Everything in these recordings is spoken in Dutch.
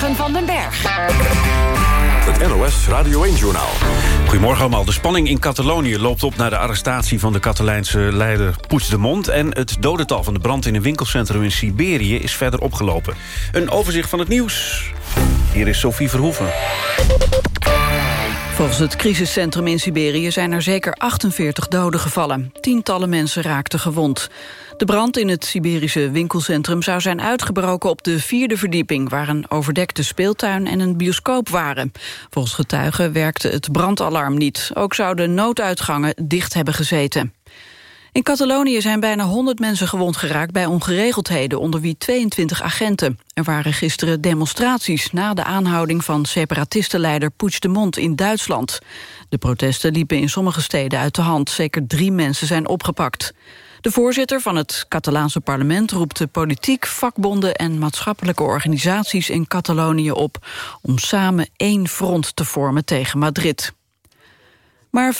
Jurgen van den Berg. Het NOS Radio 1-journaal. Goedemorgen allemaal. De spanning in Catalonië loopt op... naar de arrestatie van de Catalijnse leider Puigdemont... en het dodental van de brand in een winkelcentrum in Siberië... is verder opgelopen. Een overzicht van het nieuws. Hier is Sophie Verhoeven. Volgens het crisiscentrum in Siberië zijn er zeker 48 doden gevallen. Tientallen mensen raakten gewond. De brand in het Siberische winkelcentrum zou zijn uitgebroken op de vierde verdieping... waar een overdekte speeltuin en een bioscoop waren. Volgens getuigen werkte het brandalarm niet. Ook zouden nooduitgangen dicht hebben gezeten. In Catalonië zijn bijna 100 mensen gewond geraakt bij ongeregeldheden, onder wie 22 agenten. Er waren gisteren demonstraties na de aanhouding van separatistenleider Puigdemont in Duitsland. De protesten liepen in sommige steden uit de hand. Zeker drie mensen zijn opgepakt. De voorzitter van het Catalaanse parlement roept de politiek, vakbonden en maatschappelijke organisaties in Catalonië op om samen één front te vormen tegen Madrid. Maar 15%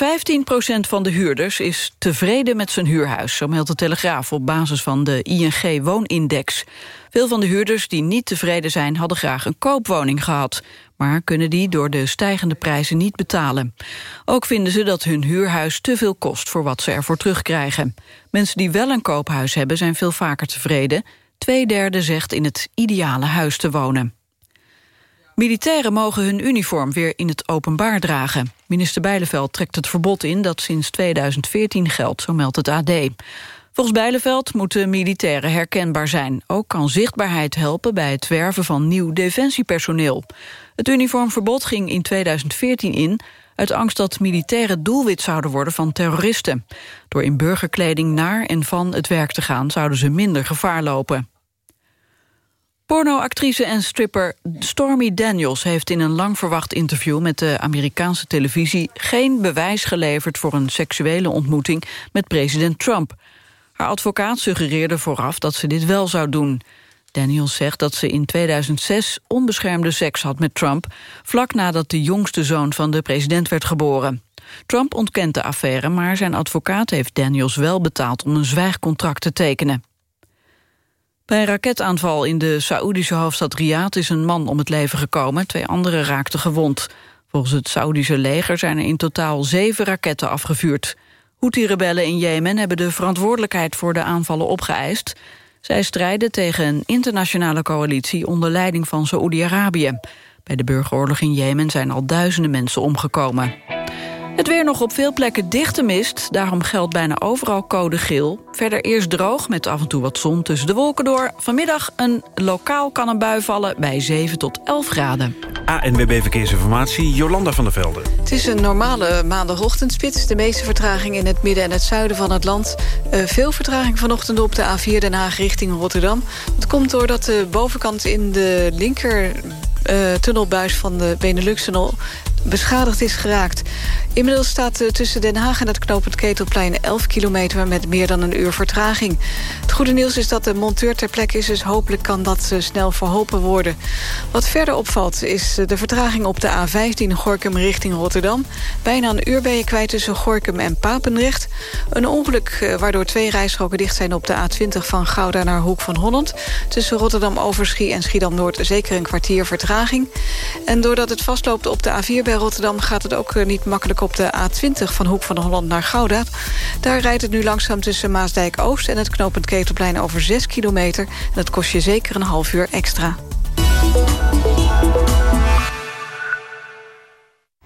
van de huurders is tevreden met zijn huurhuis, zo meldt de Telegraaf op basis van de ING Woonindex. Veel van de huurders die niet tevreden zijn hadden graag een koopwoning gehad, maar kunnen die door de stijgende prijzen niet betalen. Ook vinden ze dat hun huurhuis te veel kost voor wat ze ervoor terugkrijgen. Mensen die wel een koophuis hebben zijn veel vaker tevreden. Tweederde zegt in het ideale huis te wonen. Militairen mogen hun uniform weer in het openbaar dragen. Minister Bijleveld trekt het verbod in dat sinds 2014 geldt, zo meldt het AD. Volgens Bijleveld moeten militairen herkenbaar zijn. Ook kan zichtbaarheid helpen bij het werven van nieuw defensiepersoneel. Het uniformverbod ging in 2014 in uit angst dat militairen doelwit zouden worden van terroristen. Door in burgerkleding naar en van het werk te gaan... zouden ze minder gevaar lopen. Pornoactrice en stripper Stormy Daniels heeft in een lang verwacht interview met de Amerikaanse televisie geen bewijs geleverd voor een seksuele ontmoeting met president Trump. Haar advocaat suggereerde vooraf dat ze dit wel zou doen. Daniels zegt dat ze in 2006 onbeschermde seks had met Trump... vlak nadat de jongste zoon van de president werd geboren. Trump ontkent de affaire, maar zijn advocaat heeft Daniels wel betaald... om een zwijgcontract te tekenen. Bij een raketaanval in de Saoedische hoofdstad Riyadh is een man om het leven gekomen. Twee anderen raakten gewond. Volgens het Saoedische leger zijn er in totaal zeven raketten afgevuurd. Houthi-rebellen in Jemen hebben de verantwoordelijkheid voor de aanvallen opgeëist. Zij strijden tegen een internationale coalitie onder leiding van Saoedi-Arabië. Bij de burgeroorlog in Jemen zijn al duizenden mensen omgekomen. Het weer nog op veel plekken dichte mist. Daarom geldt bijna overal code geel. Verder eerst droog met af en toe wat zon tussen de wolken door. Vanmiddag een lokaal kan een bui vallen bij 7 tot 11 graden. ANWB Verkeersinformatie, Jolanda van der Velde. Het is een normale maandagochtendspits. De meeste vertraging in het midden en het zuiden van het land. Uh, veel vertraging vanochtend op de A4 Den Haag richting Rotterdam. Het komt doordat de bovenkant in de linker uh, tunnelbuis van de Benelux-tunnel beschadigd is geraakt. Inmiddels staat tussen Den Haag en het knooppunt Ketelplein 11 kilometer met meer dan een uur vertraging. Het goede nieuws is dat de monteur ter plekke is, dus hopelijk kan dat snel verholpen worden. Wat verder opvalt is de vertraging op de A15 Gorkum richting Rotterdam. Bijna een uur ben je kwijt tussen Gorkum en Papendrecht. Een ongeluk eh, waardoor twee rijstroken dicht zijn op de A20 van Gouda naar Hoek van Holland. Tussen Rotterdam-Overschie en Schiedam-Noord zeker een kwartier vertraging. En doordat het vastloopt op de A4 bij Rotterdam gaat het ook eh, niet makkelijk op de A20 van Hoek van Holland naar Gouda. Daar rijdt het nu langzaam tussen Maasdijk-Oost en het knooppunt Ketelplein over 6 kilometer. En dat kost je zeker een half uur extra.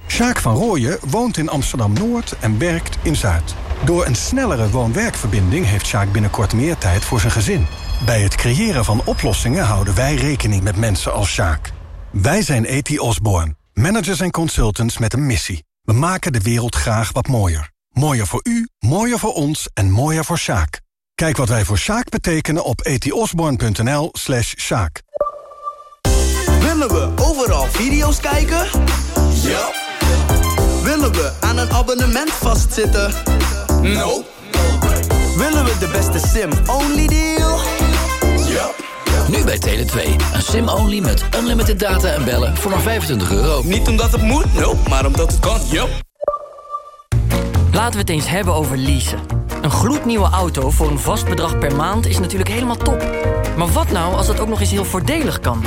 Sjaak van Rooyen woont in Amsterdam-Noord en werkt in Zuid. Door een snellere woon-werkverbinding heeft Sjaak binnenkort meer tijd voor zijn gezin. Bij het creëren van oplossingen houden wij rekening met mensen als Sjaak. Wij zijn E.T. Osborne, managers en consultants met een missie. We maken de wereld graag wat mooier. Mooier voor u, mooier voor ons en mooier voor Sjaak. Kijk wat wij voor Sjaak betekenen op etiosborn.nl slash Sjaak. Willen we overal video's kijken? Ja. Willen we aan een abonnement vastzitten? No. Willen we de beste sim-only deal? Ja. Nu bij Tele2. Een sim-only met unlimited data en bellen voor maar 25 euro. Niet omdat het moet, nope, maar omdat het kan, yup. Laten we het eens hebben over leasen. Een gloednieuwe auto voor een vast bedrag per maand is natuurlijk helemaal top. Maar wat nou als het ook nog eens heel voordelig kan?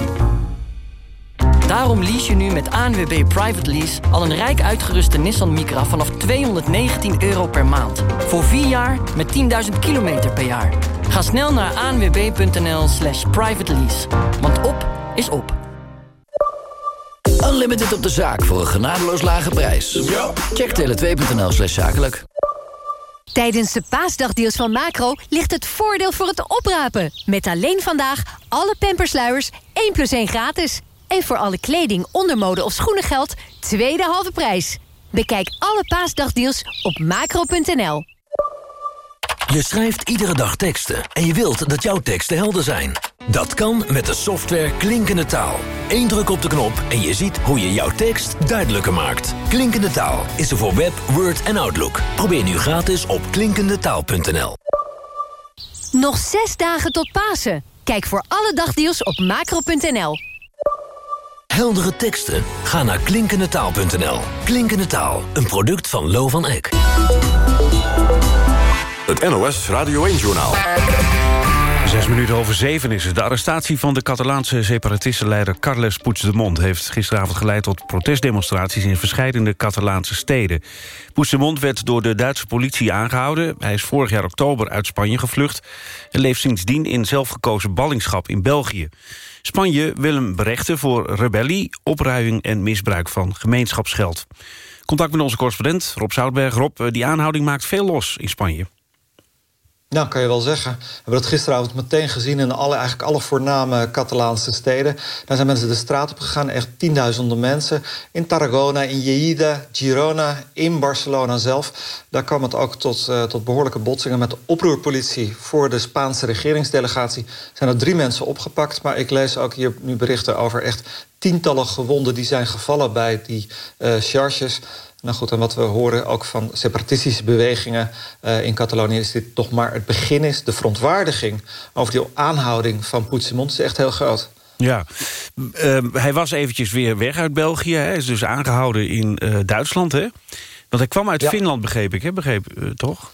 Daarom lease je nu met ANWB Private Lease al een rijk uitgeruste Nissan Micra vanaf 219 euro per maand. Voor 4 jaar met 10.000 kilometer per jaar. Ga snel naar anwb.nl slash private lease. Want op is op. Unlimited op de zaak voor een genadeloos lage prijs. Check tele2.nl slash zakelijk. Tijdens de paasdagdeals van Macro ligt het voordeel voor het oprapen. Met alleen vandaag alle pampersluiers 1 plus 1 gratis. En voor alle kleding, ondermode of schoenen geldt tweede halve prijs. Bekijk alle paasdagdeals op macro.nl. Je schrijft iedere dag teksten en je wilt dat jouw teksten helder zijn. Dat kan met de software Klinkende Taal. Eén druk op de knop en je ziet hoe je jouw tekst duidelijker maakt. Klinkende Taal is er voor Web, Word en Outlook. Probeer nu gratis op klinkendetaal.nl. Nog zes dagen tot Pasen. Kijk voor alle dagdeals op macro.nl. Heldere teksten? Ga naar klinkendetaal.nl. Klinkende Taal, een product van Lo van Eck. Het NOS Radio 1-journaal. Zes minuten over zeven is het. De arrestatie van de Catalaanse separatistenleider Carles Puigdemont... heeft gisteravond geleid tot protestdemonstraties... in verschillende Catalaanse steden. Puigdemont werd door de Duitse politie aangehouden. Hij is vorig jaar oktober uit Spanje gevlucht... en leeft sindsdien in zelfgekozen ballingschap in België. Spanje wil hem berechten voor rebellie, opruiing... en misbruik van gemeenschapsgeld. Contact met onze correspondent Rob Zoutberg. Rob, die aanhouding maakt veel los in Spanje. Nou, kan je wel zeggen. We hebben dat gisteravond meteen gezien in alle, eigenlijk alle voorname Catalaanse steden. Daar zijn mensen de straat op gegaan, echt tienduizenden mensen. In Tarragona, in Lleida, Girona, in Barcelona zelf. Daar kwam het ook tot, uh, tot behoorlijke botsingen met de oproerpolitie. Voor de Spaanse regeringsdelegatie zijn er drie mensen opgepakt. Maar ik lees ook hier nu berichten over echt tientallen gewonden... die zijn gevallen bij die uh, charges... Nou goed, en wat we horen ook van separatistische bewegingen uh, in Catalonië... is dit toch maar het begin is. De verontwaardiging over die aanhouding van Puigdemont is echt heel groot. Ja, uh, hij was eventjes weer weg uit België. Hij is dus aangehouden in uh, Duitsland, hè? Want hij kwam uit ja. Finland, begreep ik, hè? Begreep, toch?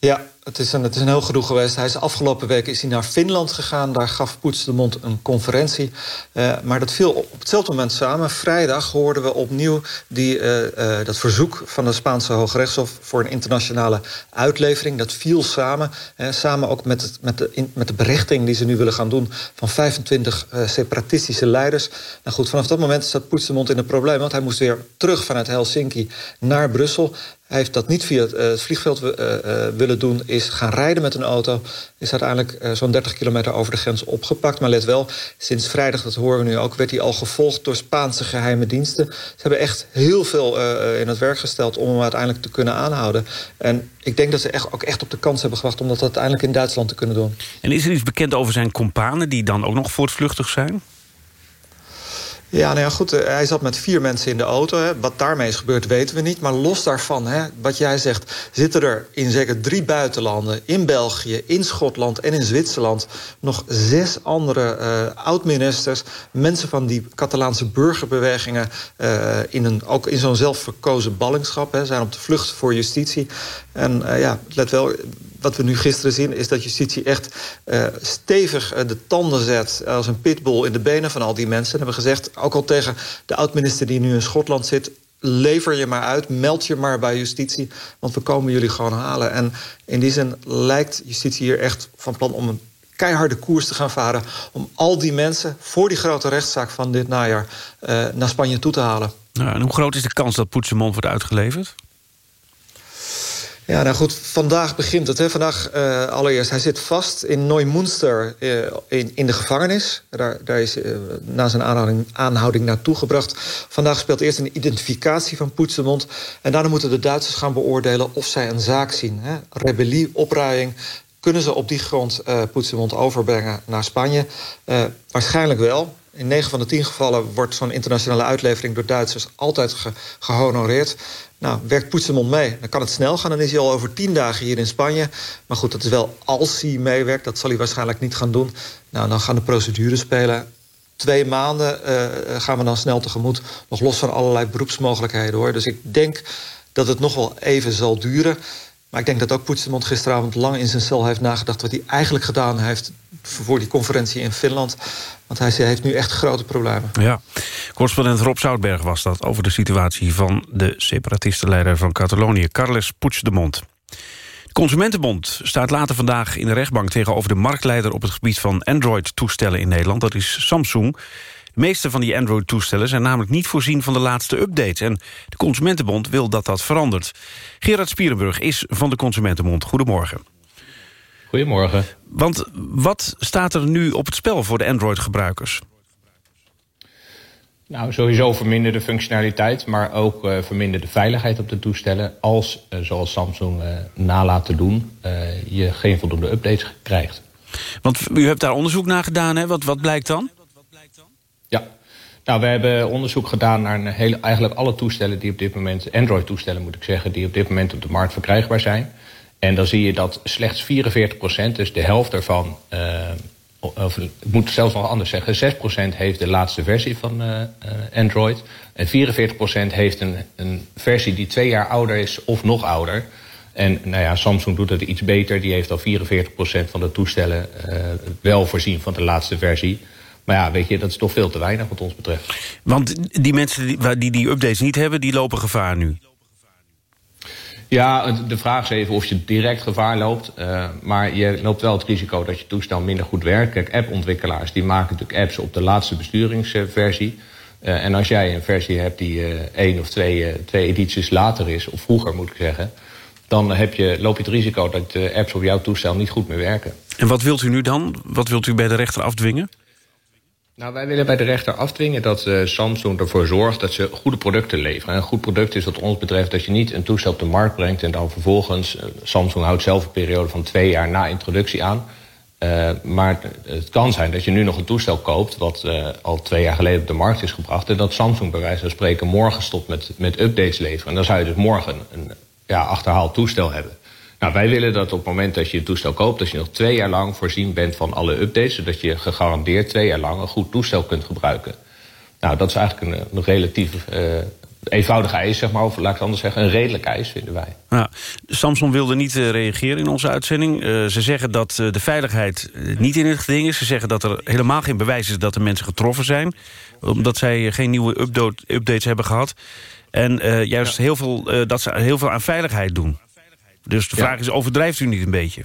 Ja, het is, een, het is een heel gedoe geweest. Hij is afgelopen week is hij naar Finland gegaan. Daar gaf Poetsdemont een conferentie. Uh, maar dat viel op hetzelfde moment samen. Vrijdag hoorden we opnieuw die, uh, uh, dat verzoek van de Spaanse Hoogrechtshof... voor een internationale uitlevering. Dat viel samen. samen ook met, met, de, met de berichting die ze nu willen gaan doen... van 25 separatistische leiders. Nou goed, vanaf dat moment zat Poetsdemont in een probleem... want hij moest weer terug vanuit Helsinki naar Brussel... Hij heeft dat niet via het, het vliegveld uh, uh, willen doen. Is gaan rijden met een auto. Is uiteindelijk zo'n 30 kilometer over de grens opgepakt. Maar let wel, sinds vrijdag, dat horen we nu ook... werd hij al gevolgd door Spaanse geheime diensten. Ze hebben echt heel veel in het werk gesteld... om hem uiteindelijk te kunnen aanhouden. En ik denk dat ze echt, ook echt op de kans hebben gewacht... om dat uiteindelijk in Duitsland te kunnen doen. En is er iets bekend over zijn kompanen... die dan ook nog voortvluchtig zijn? Ja, nou ja, goed. Hij zat met vier mensen in de auto. Hè. Wat daarmee is gebeurd, weten we niet. Maar los daarvan, hè, wat jij zegt... zitten er in zeker drie buitenlanden... in België, in Schotland en in Zwitserland... nog zes andere uh, oud-ministers... mensen van die Catalaanse burgerbewegingen... Uh, in een, ook in zo'n zelfverkozen ballingschap... Hè, zijn op de vlucht voor justitie. En ja, let wel wat we nu gisteren zien is dat justitie echt uh, stevig uh, de tanden zet... als een pitbull in de benen van al die mensen. En hebben gezegd, ook al tegen de oud-minister die nu in Schotland zit... lever je maar uit, meld je maar bij justitie... want we komen jullie gewoon halen. En in die zin lijkt justitie hier echt van plan om een keiharde koers te gaan varen... om al die mensen voor die grote rechtszaak van dit najaar... Uh, naar Spanje toe te halen. Nou, en hoe groot is de kans dat Poetsemond wordt uitgeleverd? Ja, nou goed, vandaag begint het. Hè. Vandaag uh, allereerst, hij zit vast in Neumünster uh, in, in de gevangenis. Daar, daar is uh, na zijn aanhouding, aanhouding naartoe gebracht. Vandaag speelt eerst een identificatie van Poetsemond. En daarna moeten de Duitsers gaan beoordelen of zij een zaak zien. Hè. Rebellie, opruiing, kunnen ze op die grond uh, Poetsemond overbrengen naar Spanje? Waarschijnlijk wel. In 9 van de 10 gevallen wordt zo'n internationale uitlevering door Duitsers altijd ge gehonoreerd. Nou, werkt Poetsemond mee, dan kan het snel gaan. Dan is hij al over tien dagen hier in Spanje. Maar goed, dat is wel als hij meewerkt. Dat zal hij waarschijnlijk niet gaan doen. Nou, dan gaan de procedures spelen. Twee maanden uh, gaan we dan snel tegemoet. Nog los van allerlei beroepsmogelijkheden, hoor. Dus ik denk dat het nog wel even zal duren. Maar ik denk dat ook Poetsdemont gisteravond lang in zijn cel heeft nagedacht... wat hij eigenlijk gedaan heeft voor die conferentie in Finland. Want hij heeft nu echt grote problemen. Ja, correspondent Rob Zoutberg was dat... over de situatie van de separatistenleider van Catalonië, Carles Puigdemont. De Consumentenbond staat later vandaag in de rechtbank... tegenover de marktleider op het gebied van Android-toestellen in Nederland. Dat is Samsung. De meeste van die Android-toestellen zijn namelijk niet voorzien van de laatste updates. En de Consumentenbond wil dat dat verandert. Gerard Spierenburg is van de Consumentenbond. Goedemorgen. Goedemorgen. Want wat staat er nu op het spel voor de Android-gebruikers? Nou, sowieso verminderde functionaliteit, maar ook uh, verminderde veiligheid op de toestellen. Als, uh, zoals Samsung uh, nalaat te doen, je geen voldoende updates krijgt. Want u hebt daar onderzoek naar gedaan, hè? Wat, wat blijkt dan? Ja, nou, we hebben onderzoek gedaan naar een hele, eigenlijk alle toestellen die op dit moment, Android-toestellen moet ik zeggen, die op dit moment op de markt verkrijgbaar zijn. En dan zie je dat slechts 44%, dus de helft ervan, uh, of ik moet zelfs nog anders zeggen, 6% heeft de laatste versie van uh, Android. En 44% heeft een, een versie die twee jaar ouder is of nog ouder. En nou ja, Samsung doet het iets beter. Die heeft al 44% van de toestellen wel voorzien van de laatste versie. Maar ja, weet je, dat is toch veel te weinig wat ons betreft. Want die mensen die die, die updates niet hebben, die lopen gevaar nu? Ja, de vraag is even of je direct gevaar loopt. Uh, maar je loopt wel het risico dat je toestel minder goed werkt. Kijk, appontwikkelaars die maken natuurlijk apps op de laatste besturingsversie. Uh, en als jij een versie hebt die uh, één of twee, twee edities later is, of vroeger moet ik zeggen... dan heb je, loop je het risico dat de apps op jouw toestel niet goed meer werken. En wat wilt u nu dan? Wat wilt u bij de rechter afdwingen? Nou, wij willen bij de rechter afdwingen dat uh, Samsung ervoor zorgt dat ze goede producten leveren. een goed product is wat ons betreft dat je niet een toestel op de markt brengt... en dan vervolgens, uh, Samsung houdt zelf een periode van twee jaar na introductie aan... Uh, maar het kan zijn dat je nu nog een toestel koopt... wat al twee jaar geleden op de markt is gebracht... en dat Samsung bij wijze van spreken morgen stopt met, met updates leveren. En dan zou je dus morgen een ja, achterhaald toestel hebben. Nou, wij willen dat op het moment dat je een toestel koopt... dat je nog twee jaar lang voorzien bent van alle updates... zodat je gegarandeerd twee jaar lang een goed toestel kunt gebruiken. Nou, dat is eigenlijk een, een relatief uh, eenvoudige eis, zeg maar. Of laat ik het anders zeggen, een redelijk eis, vinden wij. Ja, Samsung wilde niet uh, reageren in onze uitzending. Uh, ze zeggen dat de veiligheid niet in het geding is. Ze zeggen dat er helemaal geen bewijs is dat de mensen getroffen zijn. Omdat zij geen nieuwe updates hebben gehad. En juist ja. heel veel, dat ze heel veel aan veiligheid doen. Dus de vraag is, overdrijft u niet een beetje?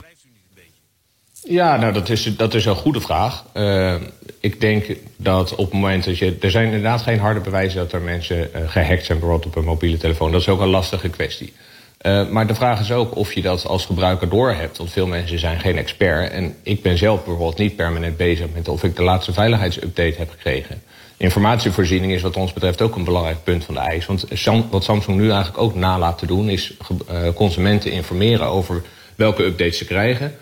Ja, nou, dat is, dat is een goede vraag. Uh, ik denk dat op het moment dat je... Er zijn inderdaad geen harde bewijzen dat er mensen uh, gehackt zijn... bijvoorbeeld op een mobiele telefoon. Dat is ook een lastige kwestie. Uh, maar de vraag is ook of je dat als gebruiker doorhebt. Want veel mensen zijn geen expert. En ik ben zelf bijvoorbeeld niet permanent bezig... met of ik de laatste veiligheidsupdate heb gekregen. Informatievoorziening is wat ons betreft ook een belangrijk punt van de eis. Want wat Samsung nu eigenlijk ook nalaat te doen... is consumenten informeren over welke updates ze krijgen...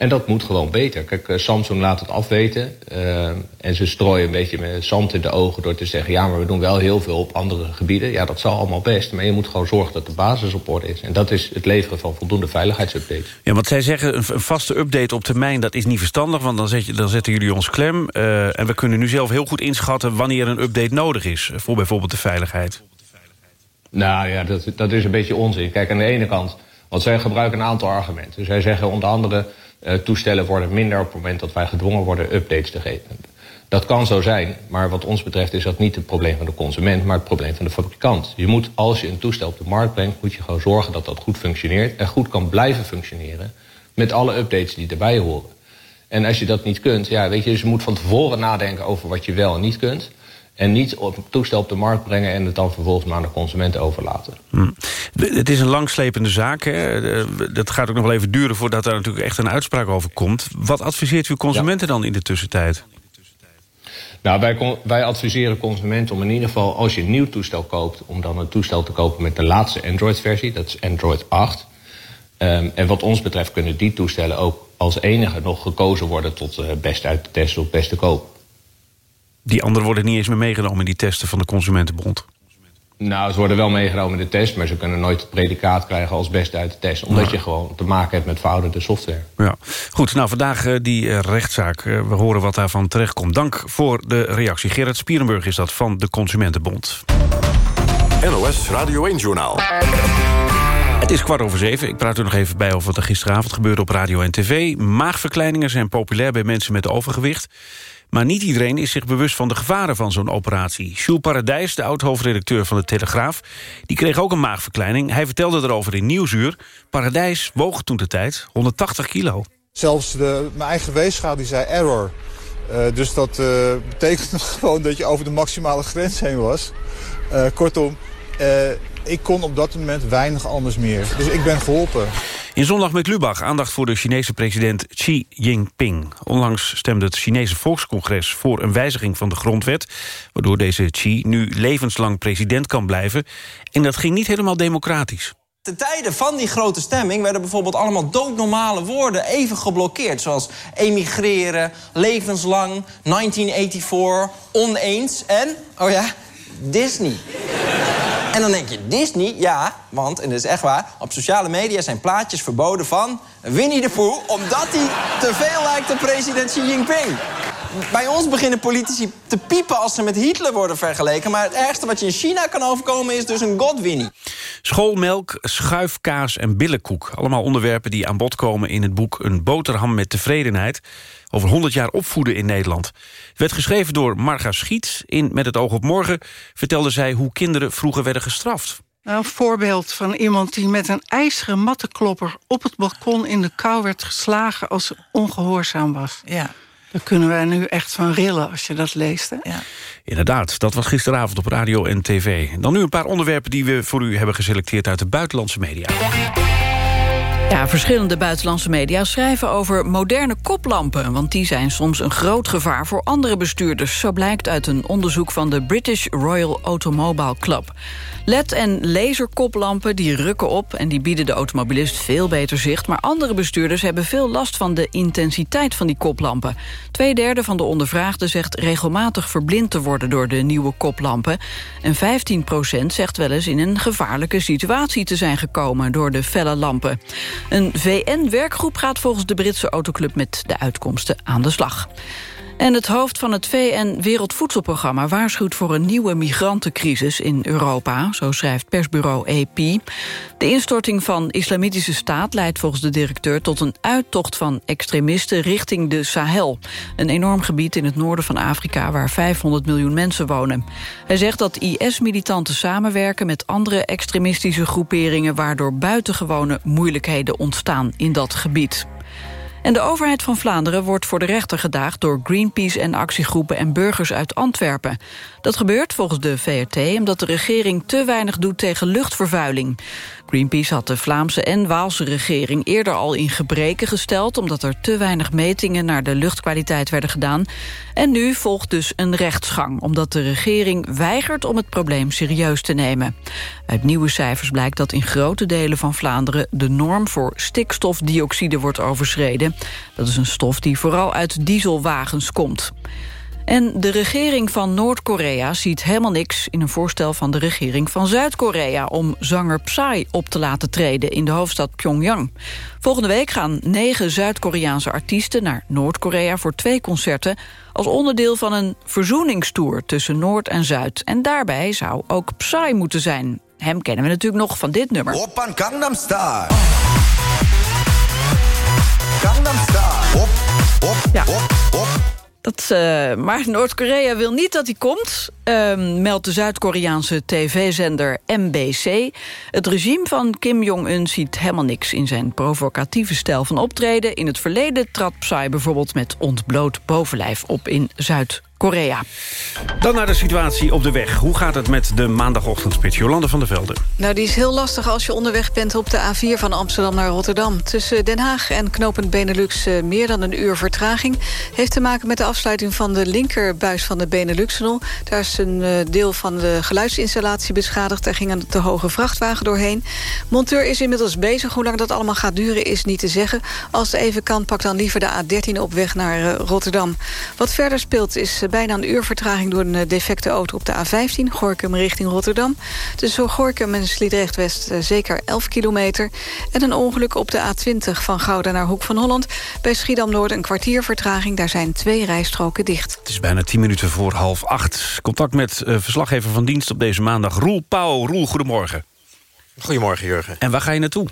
En dat moet gewoon beter. Kijk, Samsung laat het afweten. Uh, en ze strooien een beetje met zand in de ogen door te zeggen... ja, maar we doen wel heel veel op andere gebieden. Ja, dat zal allemaal best. Maar je moet gewoon zorgen dat de basis op orde is. En dat is het leveren van voldoende veiligheidsupdates. Ja, want zij zeggen een, een vaste update op termijn... dat is niet verstandig, want dan, zet je, dan zetten jullie ons klem. Uh, en we kunnen nu zelf heel goed inschatten... wanneer een update nodig is voor bijvoorbeeld de veiligheid. Nou ja, dat, dat is een beetje onzin. Kijk, aan de ene kant... want zij gebruiken een aantal argumenten. Zij zeggen onder andere... Uh, toestellen worden minder op het moment dat wij gedwongen worden updates te geven. Dat kan zo zijn, maar wat ons betreft is dat niet het probleem van de consument, maar het probleem van de fabrikant. Je moet, als je een toestel op de markt brengt, moet je gewoon zorgen dat dat goed functioneert en goed kan blijven functioneren met alle updates die erbij horen. En als je dat niet kunt, ja, weet je, dus je moet van tevoren nadenken over wat je wel en niet kunt. En niet op een toestel op de markt brengen... en het dan vervolgens maar aan de consument overlaten. Hm. Het is een langslepende zaak. Hè? Dat gaat ook nog wel even duren voordat er natuurlijk echt een uitspraak over komt. Wat adviseert u consumenten ja. dan in de tussentijd? Nou, wij, wij, adviseren consumenten om in ieder geval... als je een nieuw toestel koopt... om dan een toestel te kopen met de laatste Android-versie. Dat is Android 8. Um, en wat ons betreft kunnen die toestellen ook als enige nog gekozen worden... tot uh, best uit de test of beste koop. Die anderen worden niet eens meer meegenomen in die testen van de Consumentenbond. Nou, ze worden wel meegenomen in de test... maar ze kunnen nooit het predicaat krijgen als beste uit de test. Omdat ja. je gewoon te maken hebt met verouderde software. Ja. Goed, nou vandaag uh, die uh, rechtszaak. Uh, we horen wat daarvan terechtkomt. Dank voor de reactie. Gerard Spierenburg is dat van de Consumentenbond. NOS Radio 1-journaal. Het is kwart over zeven. Ik praat er nog even bij over wat er gisteravond gebeurde op radio en tv. Maagverkleiningen zijn populair bij mensen met overgewicht. Maar niet iedereen is zich bewust van de gevaren van zo'n operatie. Jules Paradijs, de oud-hoofdredacteur van de Telegraaf... die kreeg ook een maagverkleining. Hij vertelde erover in Nieuwsuur. Paradijs woog toen de tijd 180 kilo. Zelfs de, mijn eigen weegschaal die zei error. Uh, dus dat uh, betekent gewoon dat je over de maximale grens heen was. Uh, kortom, ik kon op dat moment weinig anders meer. Dus ik ben geholpen. In Zondag met Lubach aandacht voor de Chinese president Xi Jinping. Onlangs stemde het Chinese Volkscongres voor een wijziging van de grondwet... waardoor deze Xi nu levenslang president kan blijven. En dat ging niet helemaal democratisch. Ten tijde van die grote stemming werden bijvoorbeeld allemaal doodnormale woorden even geblokkeerd. Zoals emigreren, levenslang, 1984, oneens en, oh ja, Disney. En dan denk je, Disney? Ja, want, en dat is echt waar... op sociale media zijn plaatjes verboden van Winnie de Pooh... omdat hij te veel lijkt op president Xi Jinping. Bij ons beginnen politici te piepen als ze met Hitler worden vergeleken... maar het ergste wat je in China kan overkomen is dus een God Winnie. Schoolmelk, schuifkaas en billenkoek. Allemaal onderwerpen die aan bod komen in het boek... Een boterham met tevredenheid over 100 jaar opvoeden in Nederland. Het werd geschreven door Marga Schiet. In Met het oog op morgen vertelde zij hoe kinderen vroeger werden gestraft. Nou, een voorbeeld van iemand die met een ijzeren mattenklopper... op het balkon in de kou werd geslagen als ze ongehoorzaam was. Ja. Daar kunnen wij nu echt van rillen als je dat leest. Hè? Ja. Inderdaad, dat was gisteravond op radio en tv. Dan nu een paar onderwerpen die we voor u hebben geselecteerd... uit de buitenlandse media. Verschillende buitenlandse media schrijven over moderne koplampen... want die zijn soms een groot gevaar voor andere bestuurders. Zo blijkt uit een onderzoek van de British Royal Automobile Club. LED- en laserkoplampen die rukken op en die bieden de automobilist veel beter zicht... maar andere bestuurders hebben veel last van de intensiteit van die koplampen. Tweederde van de ondervraagden zegt regelmatig verblind te worden... door de nieuwe koplampen. En 15% zegt wel eens in een gevaarlijke situatie te zijn gekomen... door de felle lampen. Een VN-werkgroep gaat volgens de Britse autoclub met de uitkomsten aan de slag. En het hoofd van het VN-Wereldvoedselprogramma waarschuwt voor een nieuwe migrantencrisis in Europa, zo schrijft persbureau AP. De instorting van Islamitische Staat leidt volgens de directeur tot een uittocht van extremisten richting de Sahel. Een enorm gebied in het noorden van Afrika waar 500 miljoen mensen wonen. Hij zegt dat IS-militanten samenwerken met andere extremistische groeperingen waardoor buitengewone moeilijkheden ontstaan in dat gebied. En de overheid van Vlaanderen wordt voor de rechter gedaagd... door Greenpeace en actiegroepen en burgers uit Antwerpen. Dat gebeurt volgens de VRT omdat de regering te weinig doet tegen luchtvervuiling. Greenpeace had de Vlaamse en Waalse regering eerder al in gebreken gesteld... omdat er te weinig metingen naar de luchtkwaliteit werden gedaan. En nu volgt dus een rechtsgang... omdat de regering weigert om het probleem serieus te nemen. Uit nieuwe cijfers blijkt dat in grote delen van Vlaanderen... de norm voor stikstofdioxide wordt overschreden. Dat is een stof die vooral uit dieselwagens komt. En de regering van Noord-Korea ziet helemaal niks in een voorstel van de regering van Zuid-Korea om zanger Psy op te laten treden in de hoofdstad Pyongyang. Volgende week gaan negen Zuid-Koreaanse artiesten naar Noord-Korea voor twee concerten als onderdeel van een verzoeningstour tussen Noord en Zuid. En daarbij zou ook Psy moeten zijn. Hem kennen we natuurlijk nog van dit nummer. Oppan Gangnam Style. Gangnam Style. Op, op, Ja. op, op. Dat, eh, maar Noord-Korea wil niet dat hij komt, ehm, meldt de Zuid-Koreaanse tv-zender MBC. Het regime van Kim Jong-un ziet helemaal niks in zijn provocatieve stijl van optreden. In het verleden trad Psy bijvoorbeeld met ontbloot bovenlijf op in Zuid-Korea. Dan naar de situatie op de weg. Hoe gaat het met de maandagochtendspits? Jolande van der Velde. Nou, die is heel lastig als je onderweg bent op de A4 van Amsterdam naar Rotterdam. Tussen Den Haag en knooppunt Benelux eh, meer dan een uur vertraging. Heeft te maken met de afsluiting van de linkerbuis van de Benelux-tunnel. Daar is een eh, deel van de geluidsinstallatie beschadigd. Daar ging een te hoge vrachtwagen doorheen. Monteur is inmiddels bezig. Hoe lang dat allemaal gaat duren is niet te zeggen. Als het even kan, pak dan liever de A13 op weg naar eh, Rotterdam. Wat verder speelt is bijna een uur vertraging... door een eh, defecte auto op de A15, Gorkum richting Rotterdam. Tussen Gorkum en Sliedrecht-West eh, zeker 11 kilometer. En een ongeluk op de A20 van Gouda naar Hoek van Holland. Bij Schiedam-Noord een kwartier vertraging. Daar zijn twee rijstroken dicht. Het is bijna 10 minuten voor half acht. Contact met eh, verslaggever van dienst op deze maandag, Roel Pauw. Roel, goedemorgen. Goedemorgen, Jurgen. En waar ga je naartoe?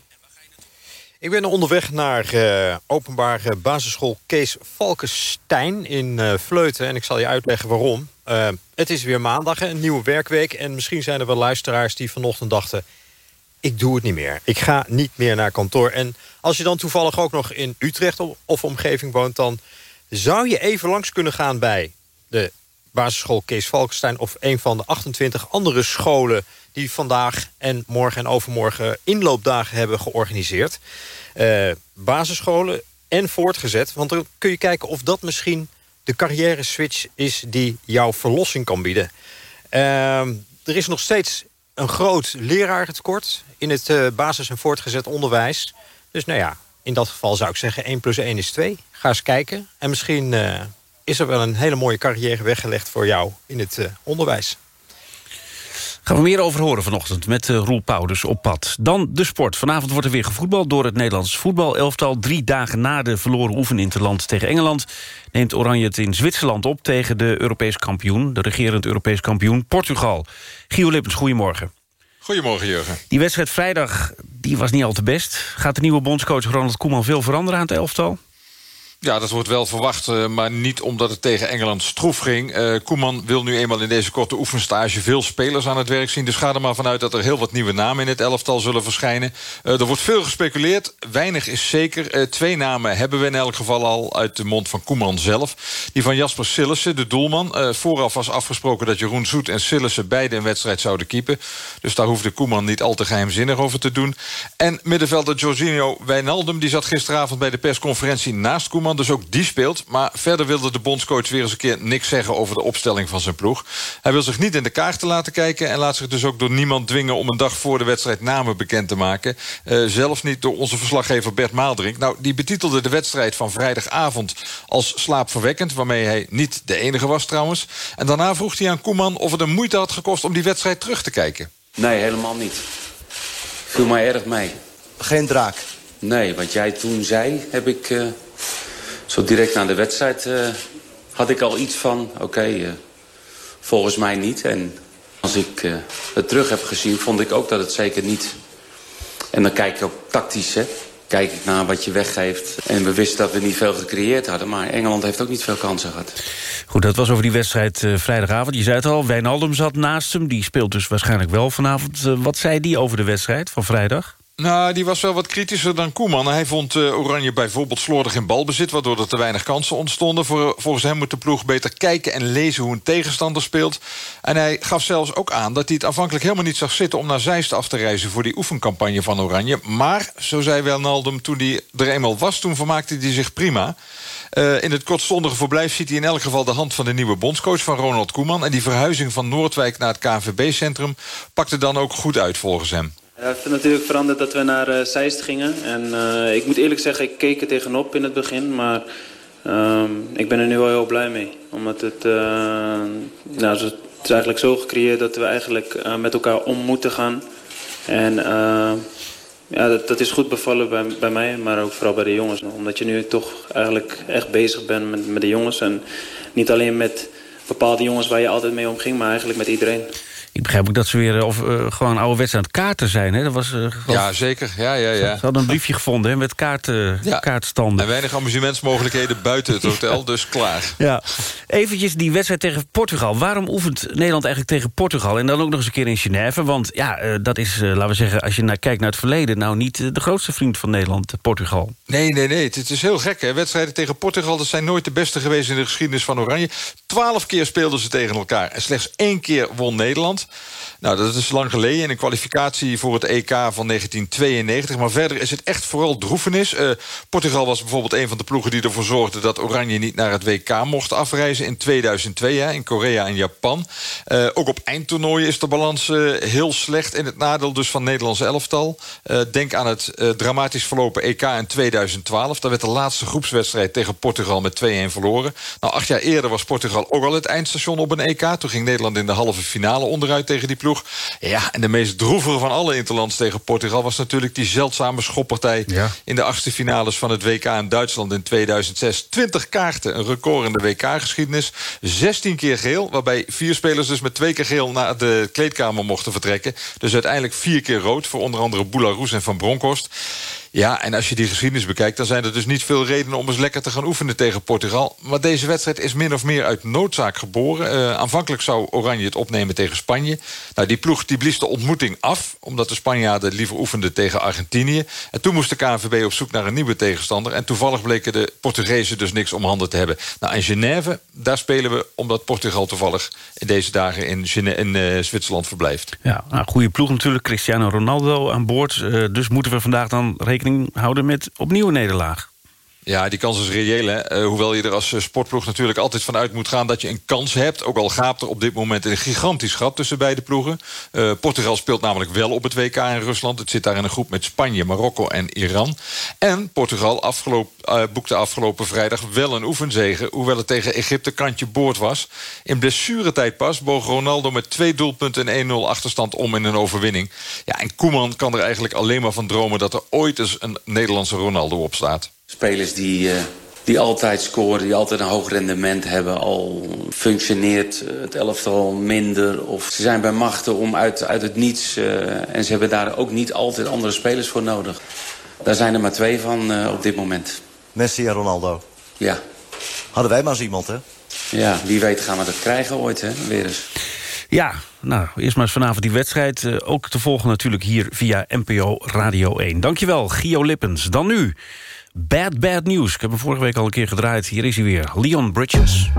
Ik ben onderweg naar uh, openbare basisschool Kees Valkenstein in uh, Vleuten. En ik zal je uitleggen waarom. Het is weer maandag, een nieuwe werkweek. En misschien zijn er wel luisteraars die vanochtend dachten... ik doe het niet meer. Ik ga niet meer naar kantoor. En als je dan toevallig ook nog in Utrecht of omgeving woont... dan zou je even langs kunnen gaan bij de basisschool Kees Valkenstein... of een van de 28 andere scholen die vandaag en morgen en overmorgen inloopdagen hebben georganiseerd. Uh, basisscholen en voortgezet. Want dan kun je kijken of dat misschien de carrière switch is die jouw verlossing kan bieden. Uh, er is nog steeds een groot lerarentekort in het uh, basis- en voortgezet onderwijs. Dus nou ja, in dat geval zou ik zeggen 1 plus 1 is 2. Ga eens kijken. En misschien uh, is er wel een hele mooie carrière weggelegd voor jou in het onderwijs. Gaan we meer over horen vanochtend met uh, Roel Pouders op pad. Dan de sport. Vanavond wordt er weer gevoetbald door het Nederlands voetbalelftal. Drie dagen na de verloren oefeninterland tegen Engeland... neemt Oranje het in Zwitserland op tegen de Europees kampioen... de regerend Europees kampioen Portugal. Gio Lippens, goedemorgen. Goedemorgen, Jurgen. Die wedstrijd vrijdag die was niet al te best. Gaat de nieuwe bondscoach Ronald Koeman veel veranderen aan het elftal? Ja, dat wordt wel verwacht, uh, maar niet omdat het tegen Engeland stroef ging. Uh, Koeman wil nu eenmaal in deze korte oefenstage veel spelers aan het werk zien. Dus ga er maar vanuit dat er heel wat nieuwe namen in het elftal zullen verschijnen. Uh, er wordt veel gespeculeerd, weinig is zeker. twee namen hebben we in elk geval al uit de mond van Koeman zelf. Die van Jasper Sillissen, de doelman. vooraf was afgesproken dat Jeroen Zoet en Sillissen beide een wedstrijd zouden keepen. Dus daar hoefde Koeman niet al te geheimzinnig over te doen. En middenvelder Jorginho Wijnaldum, die zat gisteravond bij de persconferentie naast Koeman dus ook die speelt. Maar verder wilde de bondscoach weer eens een keer niks zeggen... over de opstelling van zijn ploeg. Hij wil zich niet in de kaarten laten kijken... en laat zich dus ook door niemand dwingen om een dag voor de wedstrijd namen bekend te maken. Uh, zelfs niet door onze verslaggever Bert Maaldrink. Nou, die betitelde de wedstrijd van vrijdagavond als slaapverwekkend... waarmee hij niet de enige was trouwens. En daarna vroeg hij aan Koeman of het een moeite had gekost... om die wedstrijd terug te kijken. Nee, helemaal niet. Viel mij erg mee. Geen draak? Nee, wat jij toen zei, heb ik... Uh zo direct na de wedstrijd uh, had ik al iets van... oké, uh, volgens mij niet. En als ik uh, het terug heb gezien, vond ik ook dat het zeker niet... En dan kijk ik ook tactisch, hè. Kijk ik naar wat je weggeeft. En we wisten dat we niet veel gecreëerd hadden. Maar Engeland heeft ook niet veel kansen gehad. Goed, dat was over die wedstrijd vrijdagavond. Je zei het al, Wijnaldum zat naast hem. Die speelt dus waarschijnlijk wel vanavond. wat zei die over de wedstrijd van vrijdag? Nou, die was wel wat kritischer dan Koeman. Hij vond uh, Oranje bijvoorbeeld slordig in balbezit... waardoor er te weinig kansen ontstonden. Voor, volgens hem moet de ploeg beter kijken en lezen hoe een tegenstander speelt. En hij gaf zelfs ook aan dat hij het afhankelijk helemaal niet zag zitten... om naar Zeist af te reizen voor die oefencampagne van Oranje. Maar, zo zei Wijnaldum, toen hij er eenmaal was... toen vermaakte hij zich prima. Uh, in het kortstondige verblijf ziet hij in elk geval de hand van de nieuwe bondscoach van Ronald Koeman. En die verhuizing van Noordwijk naar het KNVB-centrum pakte dan ook goed uit volgens hem. Ja, het heeft natuurlijk veranderd dat we naar uh, gingen. En uh, ik moet eerlijk zeggen, ik keek er tegenop in het begin. Maar um, ik ben er nu wel heel blij mee. Omdat het, nou, het is eigenlijk zo gecreëerd dat we eigenlijk met elkaar om moeten gaan. En ja, dat, dat, is goed bevallen bij, bij mij, maar ook vooral bij de jongens. Omdat je nu toch eigenlijk echt bezig bent met, met de jongens. En niet alleen met bepaalde jongens waar je altijd mee omging, maar eigenlijk met iedereen. Ik begrijp ook dat ze weer eh, of, uh, gewoon ouderwets aan het kaarten zijn. Hè? Dat was, uh, ja, zeker. Ja, ja, ja. Ze hadden een briefje gevonden hè, met kaarten, ja. kaartstanden. En weinig amusementsmogelijkheden buiten het hotel, dus klaar. Ja. Eventjes die wedstrijd tegen Portugal. Waarom oefent Nederland eigenlijk tegen Portugal? En dan ook nog eens een keer in Genève. Want ja, uh, dat is, laten we zeggen, als je naar, kijkt naar het verleden... nou niet de grootste vriend van Nederland, Portugal. Nee, nee, nee. Het, is heel gek. Hè? Wedstrijden tegen Portugal dat zijn nooit de beste geweest in de geschiedenis van Oranje. Twaalf keer speelden ze tegen elkaar. En slechts één keer won Nederland. Nou, dat is lang geleden in een kwalificatie voor het EK van 1992. Maar verder is het echt vooral droefenis. Uh, Portugal was bijvoorbeeld een van de ploegen die ervoor zorgde... dat Oranje niet naar het WK mocht afreizen in 2002, hè, in Korea en Japan. Uh, ook op eindtoernooien is de balans uh, heel slecht... in het nadeel dus van Nederlands elftal. denk aan het dramatisch verlopen EK in 2000 2012. Daar werd de laatste groepswedstrijd tegen Portugal met 2-1 verloren. Nou, acht jaar eerder was Portugal ook al het eindstation op een EK. Toen ging Nederland in de halve finale onderuit tegen die ploeg. Ja, en de meest droevige van alle interlands tegen Portugal... was natuurlijk die zeldzame schoppartij... in de achtste finales van het WK in Duitsland in 2006. 20 kaarten, een record in de WK-geschiedenis. 16 keer geel, waarbij vier spelers dus met twee keer geel... naar de kleedkamer mochten vertrekken. Dus uiteindelijk vier keer rood voor onder andere Boularoes en Van Bronckhorst. Ja, en als je die geschiedenis bekijkt... dan zijn er dus niet veel redenen om eens lekker te gaan oefenen tegen Portugal. Maar deze wedstrijd is min of meer uit noodzaak geboren. Uh, aanvankelijk zou Oranje het opnemen tegen Spanje. Nou, die ploeg die blies de ontmoeting af... omdat de Spanjaarden liever oefenden tegen Argentinië. En toen moest de KNVB op zoek naar een nieuwe tegenstander. En toevallig bleken de Portugezen dus niks om handen te hebben. Nou, in Genève, daar spelen we omdat Portugal toevallig... in deze dagen in, in uh, Zwitserland verblijft. Ja, nou, goede ploeg natuurlijk. Cristiano Ronaldo aan boord. Uh, dus moeten we vandaag dan houden met opnieuw een nederlaag. Ja, die kans is reëel. Hè? Uh, hoewel je er als uh, sportploeg natuurlijk altijd van uit moet gaan... dat je een kans hebt. Ook al gaat er op dit moment een gigantisch gat tussen beide ploegen. Uh, Portugal speelt namelijk wel op het WK in Rusland. Het zit daar in een groep met Spanje, Marokko en Iran. En Portugal boekte afgelopen vrijdag wel een oefenzege... hoewel het tegen Egypte kantje boord was. In blessuretijd pas boog Ronaldo met twee doelpunten en 1-0 achterstand om in een overwinning. Ja, en Koeman kan er eigenlijk alleen maar van dromen... dat er ooit eens een Nederlandse Ronaldo op staat. Spelers die, uh, die altijd scoren, die altijd een hoog rendement hebben... al functioneert het elftal minder of ze zijn bij machten om uit, uit het niets... Uh, en ze hebben daar ook niet altijd andere spelers voor nodig. Daar zijn er maar twee van uh, op dit moment. Messi en Ronaldo? Ja. Hadden wij maar eens iemand, hè? Ja, wie weet gaan we dat krijgen ooit, hè? Weer eens. Ja, nou, eerst maar eens vanavond die wedstrijd. Uh, ook te volgen natuurlijk hier via NPO Radio 1. Dankjewel, Gio Lippens. Dan nu... Bad Bad News. Ik heb hem vorige week al een keer gedraaid. Hier is hij weer, Leon Bridges.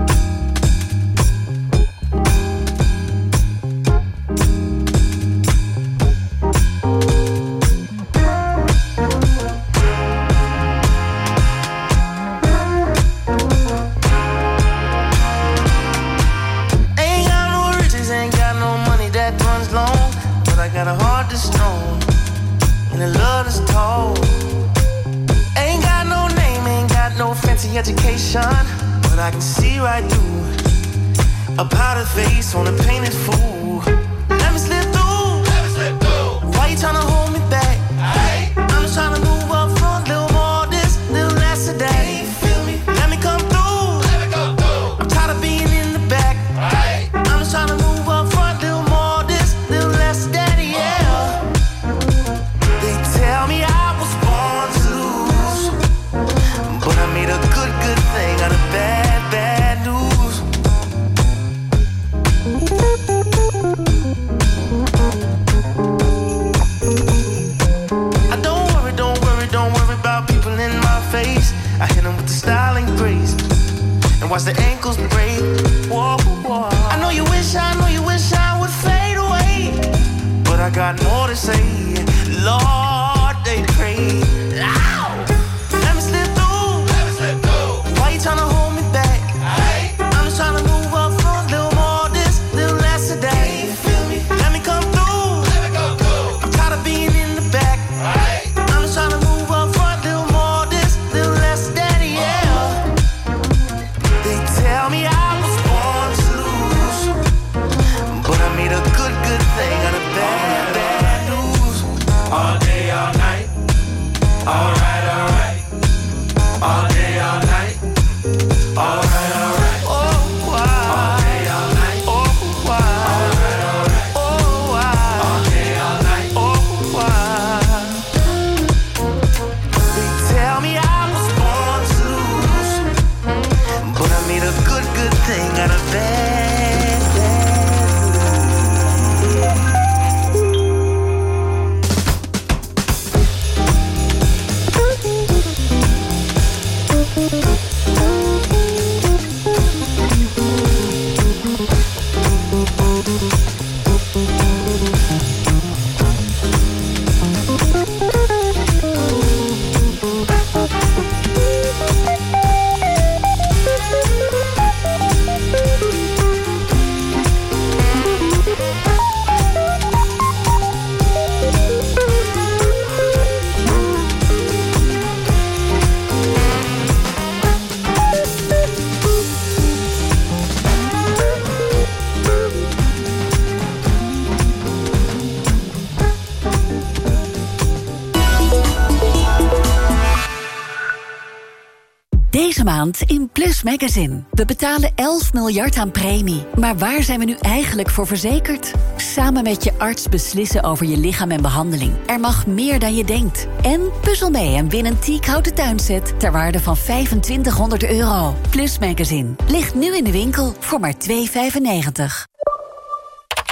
We betalen 11 miljard aan premie. Maar waar zijn we nu eigenlijk voor verzekerd? Samen met je arts beslissen over je lichaam en behandeling. Er mag meer dan je denkt. En puzzel mee en win een teak houten tuinset... ter waarde van 2500 euro. Plus Magazine. Ligt nu in de winkel voor maar 2,95.